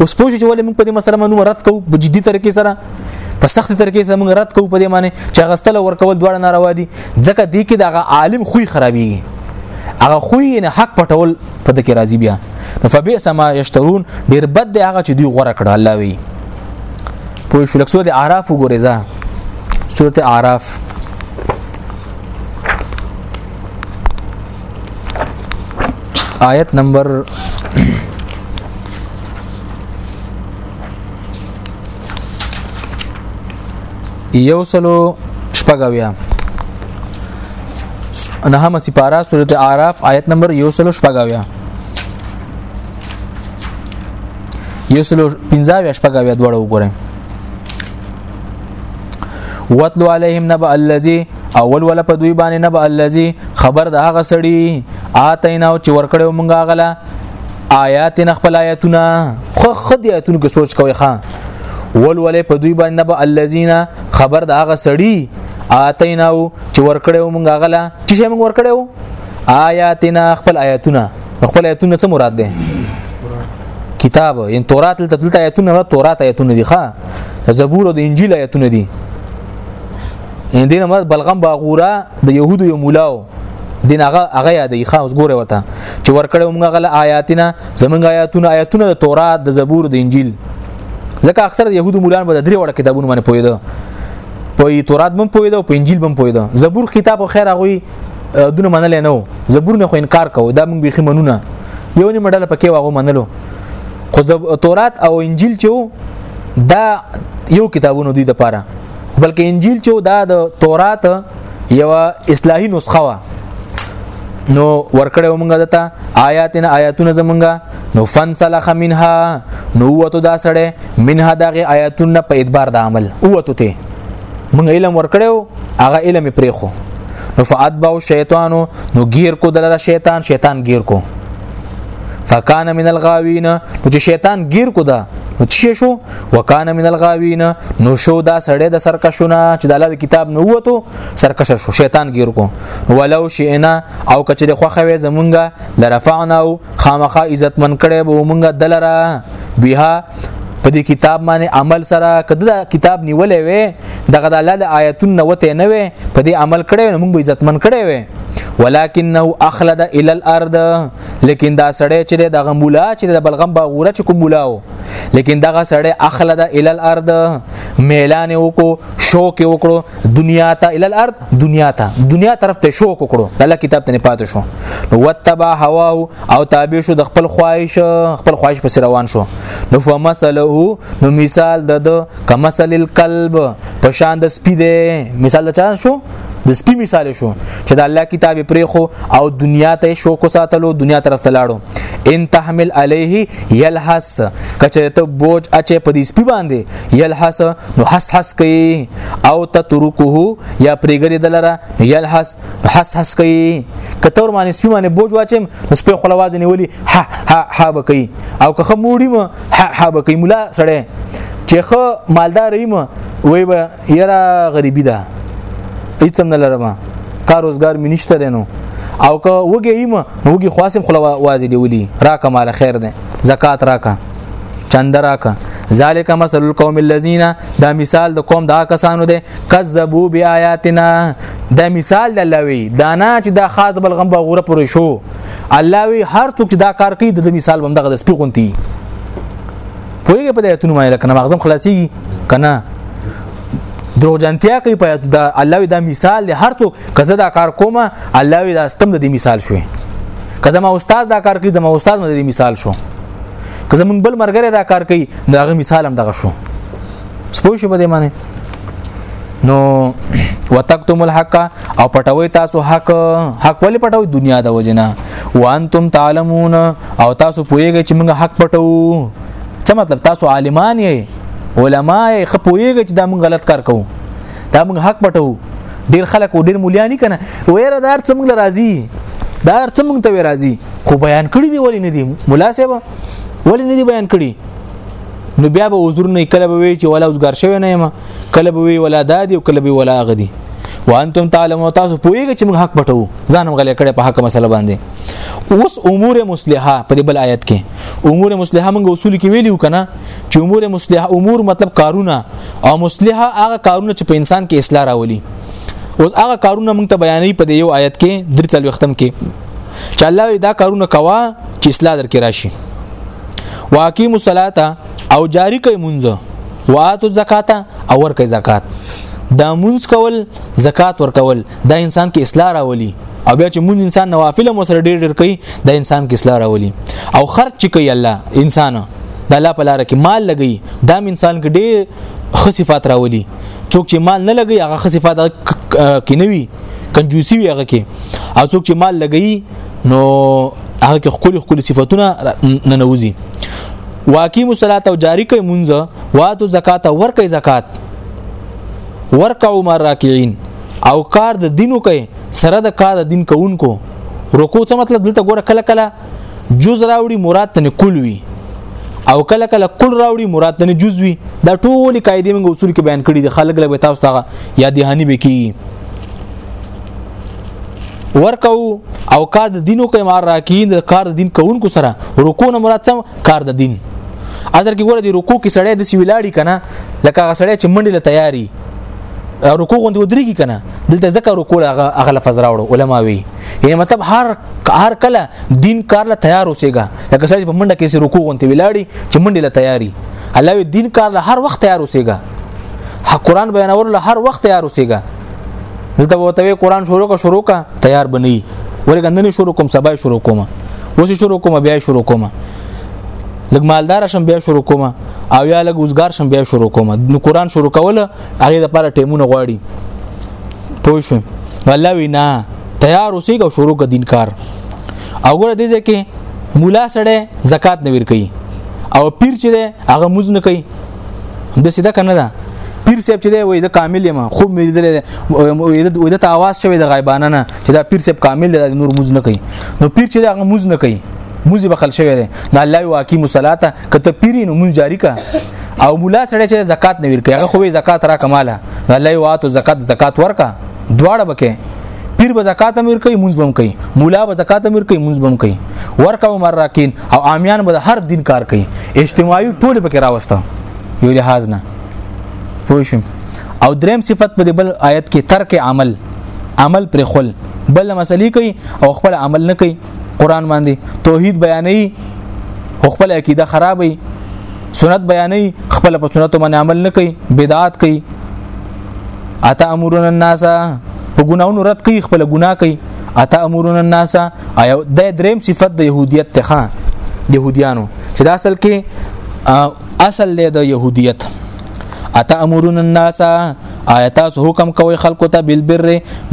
S1: اوس پوه شو چې ولې موږ په دې مسله باندې رد کوو په جدي طریقې سره په سخت طریقې سره موږ رد کوو په دې معنی چې غستل او ورکول دواړه ناروا دي ځکه دې کې دغه عالم خوې خرابېږي هغه خوې نه حق پټول په دې کې راځي بیا نو فبئس ما یشترون ډېر بد دی هغه چې دوی غوړه کړه الله وی پوه شو لکه سورته اعراف وګورئ ځه سورته اعراف آیت نمبر یو سلو شپږویا نهمه سپاره سورته اعراف آیت نمبر یو سلو شپږویا یو سلو پنځاویا شپږویا دواړه وګورئ وتلو علیهم نبأ الذی اول ولا په دوی باندې نبأ الذی خبر د هغه سړی آتینا چې ورکړو مونږه غلا آیات نخبل آیاتونه خو خد آیاتونه کې سوچ کوي خان ول ولې په دوی باندې به الذین خبر د هغه سړی آتیناو چې ورکړیو مونږ غلا چې موږ ورکړیو آیاتنا خپل آیاتونه خپل آیتونه څه مراد ده کتاب ان تورات ته دلته آیتونه نه تورات آیتونه دي ښا زبور او د انجیل آیتونه دي ان دینه مراد بلغم باغورا د يهودو یو مولاو دین هغه هغه یادې ښا اوس ګوره وته چې ورکړې موږ غل آیاتنا زمونږ آیاتونه آیاتونه د تورات د زبور د انجیل ځکه اکثر د يهودو مولان به د درې وړ کتابونو باندې پوهیدل په تورات بم پوهیدل او په انجیل بم پوهیدل زبور کتاب خو خیر هغه دونه منل نه وو زبور نه خو انکار کوو دا موږ بيخي منونه یو نیمه ډله پکې واغو منلو خو تورات او انجیل چې دا یو کتابونه دوی د پاره بلکې انجیل چې دا د تورات یو اصلاحي نسخه وا نو ورکړې ومنګه دته آیاتنا آیاتونه زمونږه نو فنسلخ منها نو وته دا سړې منها دغه آیاتونه په اعتبار د عمل وته ته مونږ علم ورکړو هغه علم پرې خو نو فاتبعوا الشیطان نو گیر کو دلاره شیطان شیطان گیر کو فکان من الغاوین نو چې شیطان گیر کو دا نو چې شو وکان من الغاوین نو شو دا سړی د سرکشونه چې د الله د کتاب نو وته سرکش شو شیطان گیر کو ولو شئنا او کچره خو خوي زمونږه لرفعنا او خامخه عزت من کړي به مونږه دلره بها په دې کتاب باندې عمل سره کده کتاب نیولې وې دغه د الله د آیتونو نه وته نه وي په دې عمل کړي نو موږ به عزتمن کړي وي ولکنه اخلد الى الارض لیکن دا سړی چې د غمولا چې د بلغم باغوره چې کومولاو لیکن دغه سړی اخلد الى الارض میلان وکړو شوق وکړو دنیا ته الى الارض دنیا ته دنیا طرف ته شوق وکړو الله کتاب ته نه پاتې شو نو وتبع هوا او تابع شو د خپل خواهش خپل خواهش پس روان شو نو فمثله نو مثال د کمثل القلب په شان د سپی دی مثال چا شو د سپی مثال شو چې د الله کتاب پرې خو او دنیا ته شو کو ساتلو دنیا طرف ته لاړو ان تحمل علیه یلحس کچره ته بوج اچي په دې سپی باندې یلحس نو حس حس کوي او تترکه یا پرېګری دلره یلحس حس حس کوي کتور باندې سپی باندې بوج واچم نو سپی خلواز نیولی ها ها ها بکی او که خموړی ها ها به کوي مولا سړی چې خو مالدار ایم وای به یرا غریبی ده هیڅ هم نه لرم کار روزګار مې نشته رینو او که وګی ایم نو وګی خاصم خلا وازی دی ولي را کمال خیر ده زکات راکا چند راکا ذالک مثل القوم الذين دا مثال د قوم دا کسانو ده کذبوا بیااتنا دا مثال د لوی دانا چې دا خاص بلغم بغوره پر شو الله وی هر څوک چې دا کار کوي د مثال بم دغه د سپی غونتی پوهیږي په دې اتنو معنی لکه مغزم خلاصي کنه دروغجنتیا کوي په دا الله وی دا مثال دی هر څوک کزه دا کار کومه الله وی دا استم د دې مثال شوی کزه ما استاد دا کار کوي زما استاد مې د دې مثال شو کزه مون بل مرګره دا کار کوي داغه مثال هم دغه شو سپوږی په دې معنی نو وتکتم الحق او پټوي تاسو حق حق ولې پټوي دنیا د وجنه وانتم تعلمون او تاسو پوهیږئ چې موږ حق پټو څه مطلب تاسو عالمان یې علما یې خپوهیږئ چې دا موږ غلط کار کوو دا موږ حق پټو ډیر خلک او ډیر مليانی کنه ویره دار څه موږ راضي دار څه موږ ته راضي خو بیان کړی دی ولې نه دی مولا صاحب ولې نه دی بیان کړي نو بیا به عذر نه کله به وی چې ولا اوسګار شوی نه یم کله به وی ولا دادی او کله به ولا غدی وانتم تعلمون تاسو پوهیږئ چې موږ حق پټو ځانم غلې کړې په حق مسله باندې اوس امور مصلحه په دې بل آیت کې امور مصلحه موږ اصول کې ویلیو کنه چې امور مصلحه امور مطلب کارونه او مصلحه هغه کارونه چې په انسان کې اصلاح راولي اوس هغه کارونه موږ ته بیانې په دې یو آیت کې درې څلوختم کې چې الله دا کارونه کوا چې اصلاح درکې راشي واقیم الصلاه او جاری کوي مونږ واتو زکات او ور کوي زکات دا مونږ کول زکات ور کول دا انسان کې اصلاح راولي او بیا چې مون انسان نوافل مو سره ډیر ډیر کوي د انسان کې اصلاح راولي او خرج چې کوي الله انسان د الله په لار کې مال لګي دا انسان کې ډیر خصيفات راولي څوک چې مال نه لګي هغه خصيفات کې نه وي کنجوسي وي هغه کې او څوک چې مال لګي نو هغه کې خپل خپل صفاتونه ننوزي واقیم الصلاه او جاری کوي مونږ واتو زکات او ورکه زکات ورکعو مر راکعين او کار د دینو کوي سره د کار د دین کوونکو رکوع څه مطلب دلته ګوره کله کله جز راوړي مراد تنه کل وي او کله کله کل راوړي مراد تنه جز وي دا ټول قاعده موږ اصول کې بیان کړي دي خلک له تاسو ته یا دهانی به کی ورکو او کار د دینو کې مار راکین د کار د دین کوونکو سره رکوع نه مراد سم کار د دین اذر کې ګوره دی رکوع کې سړی د سی ولاړی کنه لکه هغه سړی چې منډه تیاری رکوع غوندي ودرېږي کنه دلته ذکر رکوع هغه هغه لفظ راوړو علما وی یعنی مطلب هر هر کله دین کار له تیار اوسېګا لکه سړی په منډه کې سي رکوع غوندي ولاړی چې منډه له تیاری الله دین کار له هر وخت تیار اوسېګا قرآن بیانول له هر وخت تیار اوسېګا دلته وته وی قران شروع کا شروع کا تیار بنی ورګه نن شروع کوم سبا شروع کوم اوس شروع کوم بیا شروع کوم لګ مالدار شم بیا شروع کوم او یا لګ وزګار شم بیا شروع کوم نو قران شروع کول هغه د لپاره ټیمونه غواړي پوه شو والله وینا تیار اوسې کو شروع ک دین کار او ګره دې ځکه مولا سړی زکات نه ور کوي او پیر چې هغه موز نه کوي د سیده کنه ده پیر صاحب چې دی وای د کامل یم خو مې لیدل وای د تاواز شوی د غایبانه نه چې دا پیر صاحب کامل دی نور موز نه کوي نو پیر چې هغه موز نه کوي موز بخل شوی دی د الله واقعي مصلاته کته پیری نو موز جاری کا او مولا سره چې زکات نه ورکي هغه خو زکات را کماله الله واتو زکات زکات ورکا دواړه بکې پیر به زکات امر کوي مونږ بم کوي مولا به زکات امر کوي مونږ بم کوي ورکو مراکین او عامیان به هر دین کار کوي اجتماعي ټول پکې راوسته یو لحاظ نه پوه شو او دریم صفت په بل آیت کې ترک عمل عمل پر خل بل مسلې کوي او خپل عمل نه کوي قران باندې توحید بیانې او خپل عقیده خرابې سنت بیانې خپل په سنتو باندې عمل نه کوي بدعات کوي اته امرون الناس په ګناونو رد کوي خپل ګناه کوي اته امرون الناس ایو د دریم صفت د يهودیت تخا يهوديانو چې دا اصل کې اصل له د يهودیت اته امرون الناس آیاتاس حکم کوي خلکو ته بالبر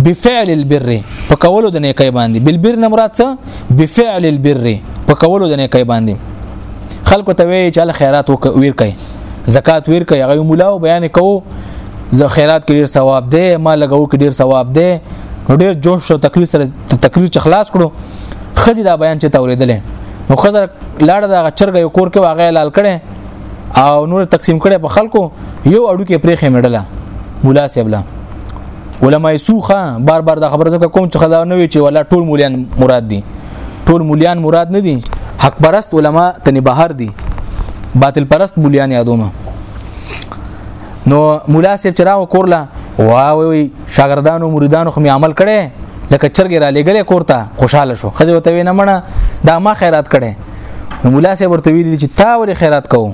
S1: بفعل البر په کولو د نیکي باندې بالبر نه مراد څه بفعل البر په کولو د نیکي باندې خلکو ته وی چې خیرات ویر کوي زکات ور کوي هغه مولا او بیان کوو زه خیرات کې ډیر ثواب دی ما لګاو کې ډیر ثواب دی ډیر جوش او تقریر سره تقریر چ خلاص کړو خزي دا بیان چې توریدل نو خزر لاړه دا چرګ یو کور کې واغې لال کړي او نور تقسیم کړي په خلکو یو اډو کې پرې خېمړله مولا سیبلا علماء سوخه بار بار دا خبره زکه کوم چې خدا نه وی چې ولا ټول مولیان مراد دي ټول مولیان مراد نه دي حق پرست علما تنه بهر دي باطل پرست مولیان یادومه نو مولا صاحب چراو کورلا واوي شاګردانو مریدانو خو می عمل کړي لکه چرګ را لګلې کورته خوشاله شو خځه وته نه منه دا ما خیرات کړي نو مولا صاحب ورته ویل چې تا ولې خیرات کوو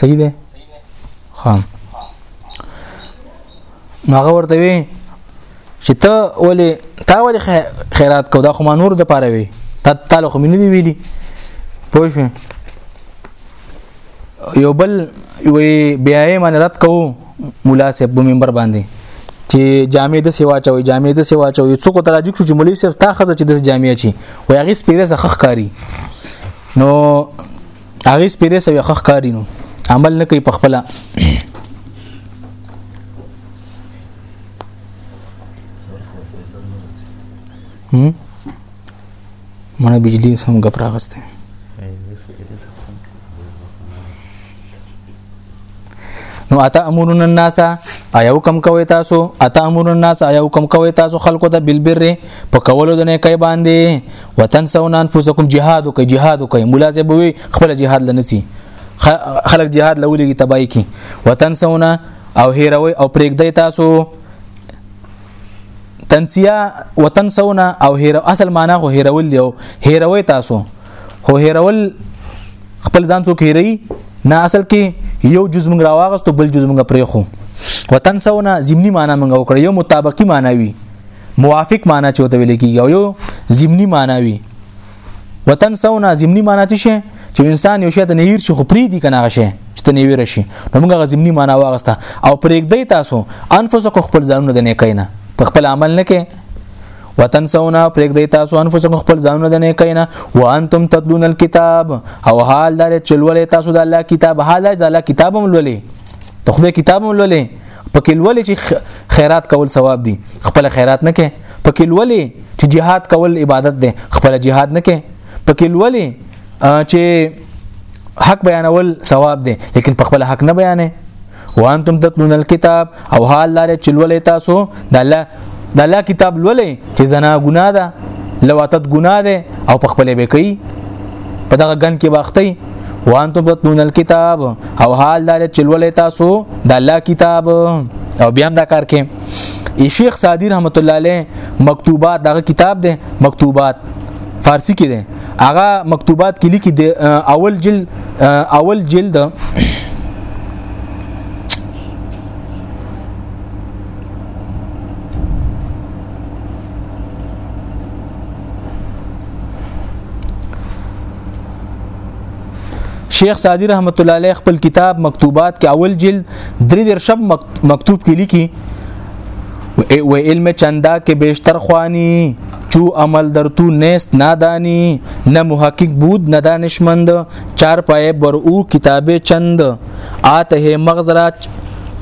S1: صحیح ده ها نو هغه ورته وی چې ته ولې تا ولې خیرات کو دا خو ما نور د پاره وی تا تعالی خو مين دی ویلي پوه شو یو بل وی بیا یې من رد کو مولا صاحب په منبر باندې چې جامع د سیوا چوي جامع د سیوا چوي څوک تراجک شو چې مولوی صاحب تا خزه چې د جامع چی وای هغه سپیره زخخ کاری نو هغه سپیره سوي خخ کاری نو عمل نه کوي په خپل مړه بجلی سم غپراغسته نو اته امرون الناس ایو کم کوي تاسو اته امرون الناس ایو کم کوي تاسو خلکو ته بالبر په کولو د نه کوي باندې وتنسون انفسکم جهاد کوي جهاد کوي مولا زه بوي خپل جهاد لنسي خلک جهاد لولېږي تبای کی وتنسون او هیروي او پرېږدي تاسو تنسیا وتنسون او هیر اصل معنا خو هیرول دی او هیروي تاسو خو هیرول خپل ځان څوک هیری نه اصل کې یو جز موږ راواغستو بل جز موږ پرې خو وطن سونه زمینی معنی موږ وکړ یو مطابقی معنی وی موافق معنی چې وته ویل کیږي یو زمینی معنی وی وطن سونه زمینی معنی څه شي چې انسان یو شی ته نهیر شي خو پری دی کنه غشه چې ته نهیر شي نو موږ غزمنی معنا واغسته او پرېګ دی تاسو انفسکو خپل ځانونه د نه کینا په خپل عمل نه کې وتنسونا پرېږدي تاسو انفسکم خپل ځانونه د نیکۍ نه وانتم تتلون الكتاب او حال دار چې لولې تاسو د الله کتاب حال دار د الله کتاب هم لولې د خدای کتاب هم لولې پکې لولې چې خیرات کول ثواب دي خپل خیرات نه کې پکې لولې چې jihad کول عبادت ده خپل jihad نه کې پکې لولې چې حق بیانول ثواب دي لیکن په خپل حق نه بیانې وانتم تتلون الكتاب او حال لاره چلولې تاسو د الله د الله کتاب لولې چې زنا ګناه ده لواتت ګناه ده او په خپلې به کوي په دغه ګن کې باختي وانتم تتلون الكتاب او حال لاره چلولې تاسو د الله کتاب او بیا هم دا کار کې شیخ سادی رحمت الله علیه مکتوبات دغه کتاب ده مکتوبات فارسی کې دی هغه مکتوبات کې لیکي د اول جلد اول جلد شیخ سادی رحمت الله علیه خپل کتاب مکتوبات کې اول جلد درې در شب مکتوب کې لیکي و علم چندا کې بیشتر خوانی چو عمل در تو نیست نادانی نه محقق بود نه دانشمند چار پای بر او کتاب چند آته مغز را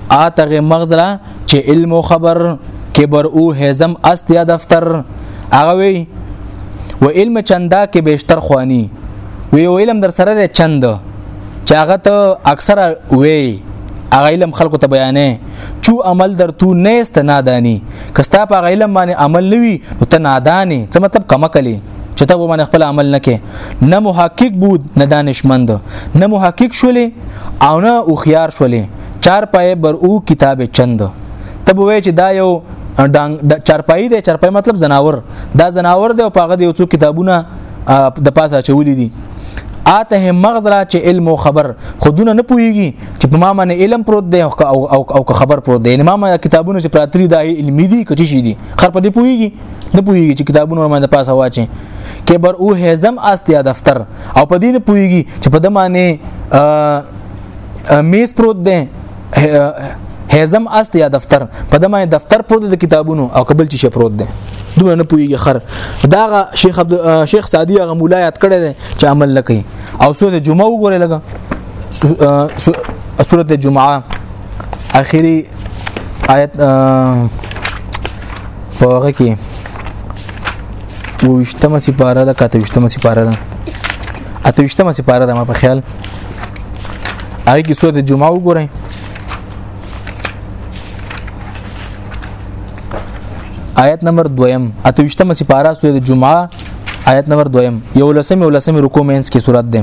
S1: آته مغز را چې علم او خبر کې بر او هزم است یا دفتر هغه وی و علم چندا کې بیشتر خوانی وی او علم در سره ده چند چې هغه ته اکثره وی هغه علم خلکو ته بیانې چو عمل در تو نیست نادانی کستا په علم باندې عمل نوي نو ته نادانی څه مطلب کما کلی چې ته باندې خپل عمل نه کې نه محقق بود نه دانشمند نه محقق شولې او نه او خيار شولې چار پای بر او کتاب چند ته وای چې دا یو چارپای دی چارپای مطلب زناور دا زناور دی او پاغه دی یو څو کتابونه د پاسه چولې دي آته مغز را چې علم او خبر خودونه نه پوهیږي چې په ما باندې علم پروت دی او او او خبر پروت دی ما ما کتابونه چې پراتري دا علمي دي کچې شي دي خر په دې پويږي نه پويږي چې کتابونه ما د پاسه واچي کبر او هزم استیا دفتر او په دې نه پويږي چې په دمانه میز پروت دی هزم است یا دفتر په دمه دفتر پروت د کتابونو او قبل چې پروت دی دوه نه پویږي خر دا شیخ عبد شیخ سعدی غ مولایت کړی دی چې عمل لکې او سوره جمعه وګوره لګا سورته جمعه اخیری آیت په هغه کې وشتمه سپاره ده کاته وشتمه سپاره ده اته وشتمه سپاره ده ما په خیال هغه کې سورته جمعه وګورئ آیت نمبر 2 اته وشتمه سپاره سورته جمعه آیت نمبر 2 یو لسمه ولسمه رکو مینس کې صورت ده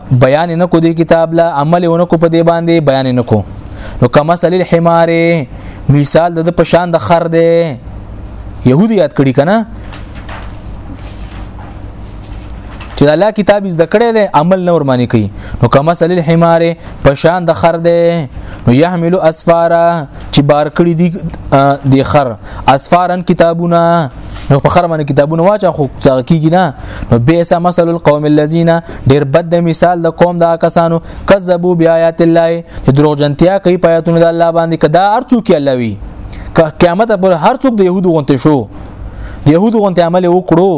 S1: بیان نه کو دی کتاب لا عمل نه کو په دی باندې بیان نه کو نو کما سل الحمار مثال د پشان د خر دی يهودي یاد کړي کنه چې الله کتاب زده کړی دی عمل نه ورمانی کوي نو کما سلیل حماره په شان د خر دی نو يحمل اسفارا چې بار کړی دی د خر اسفارن کتابونه نو په خر باندې کتابونه واچا خو څنګه کیږي نه نو بیسا مثل القوم الذين ډیر بد د مثال د قوم د کسانو کذبوا بیاات الله چې دروغجنتیا کوي پیاتونه د الله باندې کدا ارڅو کې الله وی که قیامت پر هر څوک د يهودو غونته شو د يهودو غونته عمل وکړو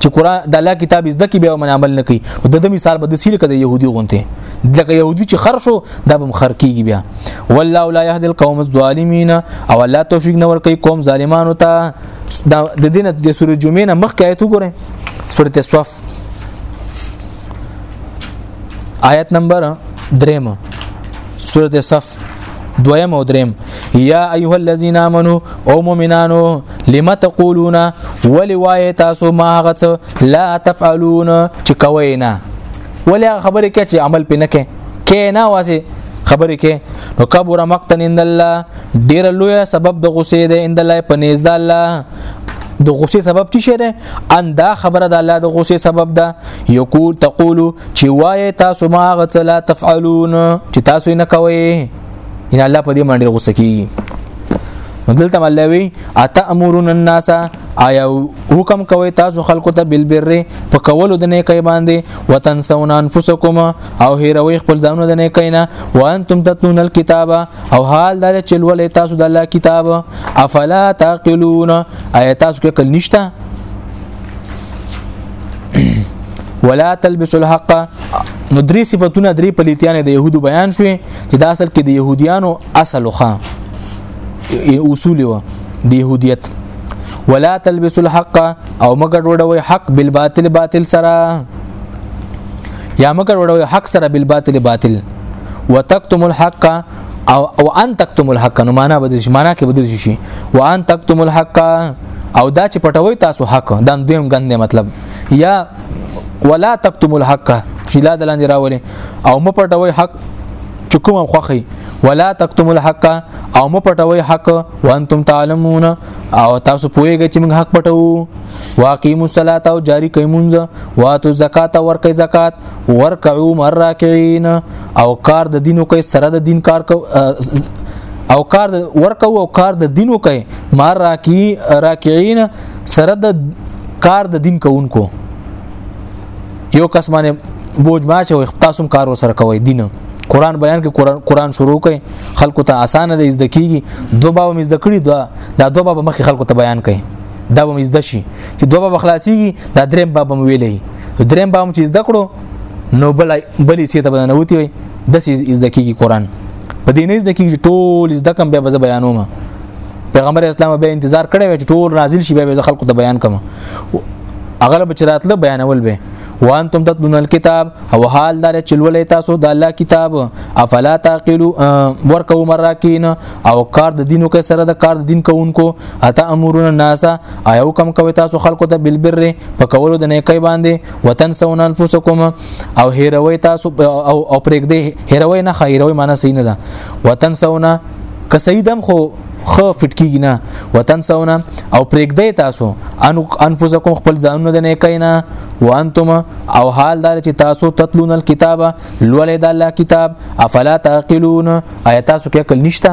S1: چې قران د الله کتاب زده کې به من عمل نه کوي د دې مثال به د سیل کده يهودي غونته لکه يهودي چې خر شو دا به خر کیږي بیا والله لا يهدي القوم الظالمين او الله توفيق نور کوي قوم ظالمانو ته د دینه د سورې جمعې نه مخکې آیت وګورئ سورته صف آیت نمبر دریم سورته صف دویم او دریم یا ایها الذین آمنو او مؤمنانو لم تقولون ولی وای تاسو ما غڅ لا تفعلون چې کوي نه ولی خبره کې چې عمل پې نه کې کې نه واسه خبره کې نو کبر مقتن ان الله ډیر لوی سبب د غصې ده اند الله په نيز د الله د غصې سبب څه شه ده ان دا خبره د الله د غصې سبب ده یقول تقول چې وای تاسو ما غڅلا تفعلون چې تاسو نه کوي ان الله په دې باندې غصه کیږي دلته ملوي اتامرون الناس آیا حکم کوي تاسو خلکو ته بالبر په کولو د نیکي باندې وتنسون انفسکم او هیروي خپل ځانونه د نیکۍ نه وانتم تتلون الكتاب او حال دار چې ولې تاسو د الله کتاب افلا تعقلون آیا تاسو کې کل نشته ولا تلبسوا الحق نو درې صفاتونه درې پلیتیان د يهودو بیان شوې چې دا اصل کې د يهوديانو اصل خو اصول و د يهودیت ولا تلبسوا الحق او مګر وړوي حق بالباطل باطل سره یا مګر وړوي حق سره بالباطل باطل وتکتم الحق او او ان تکتم الحق نو معنا بدل شي معنا کې بدل شي وان تکتم الحق او دا چې پټوي تاسو حق دا دویم غند مطلب یا ولا تکتم الحق چې لا دلاندې راولي او م پټوي حق چې کوم خوخي ولا تکتم الحق او م پټوي حق وانتم تعلمون او تاسو پوهیږئ چې موږ حق پټو واقیم الصلاه او جاری کوي مونږ واتو زکات او ورکه زکات ورکعو مراکعين او کار د دینو کوي سره د دین کار کو او کار ورکو او کار د دینو کوي مار راکی راکعين سره د کار د دین کوونکو یو کس باندې بوج ما چې تاسو کار وسره کوي دین قران بیان کې قران قران شروع کړي خلکو ته اسانه ده زده کیږي دوه باب مې زده کړی دا دا دوه باب مخکې خلکو ته بیان کړي دا به مې زده شي چې دوه باب خلاصيږي دا دریم باب مې ویلې دریم باب چې زده کړو نو بل بلې سي ته بدنه وتی وي د سې زده کیږي قران په دې نه زده کیږي ټول زده کم بیا به بیانوم پیغمبر اسلام به انتظار کړی و چې ټول نازل شي به خلکو ته بیان کوم هغه به چراتله بیانول به وانتم تتلون الكتاب او حال دار چلولې تاسو د الله کتاب افلا تعقلوا ورکو مراکین او کار د دینو کې سره د کار د دین کوونکو اتا امرون الناس ایو کم کوي تاسو خلکو ته بالبر په کولو د نیکي باندې وتنسون انفسکم او هیروي تاسو او پرېګ دې هیروي نه خیروي معنی صحیح نه ده وتنسون که صحیح دم خو خو فټ کیږي نه وطن سونه او پرېګدې تاسو ان انفسکم خپل ځانونه د نه کینا وانتم او حال دار چې تاسو تطلون الكتاب لولې د الله کتاب افلا تعقلون آیا تاسو کې عقل نشته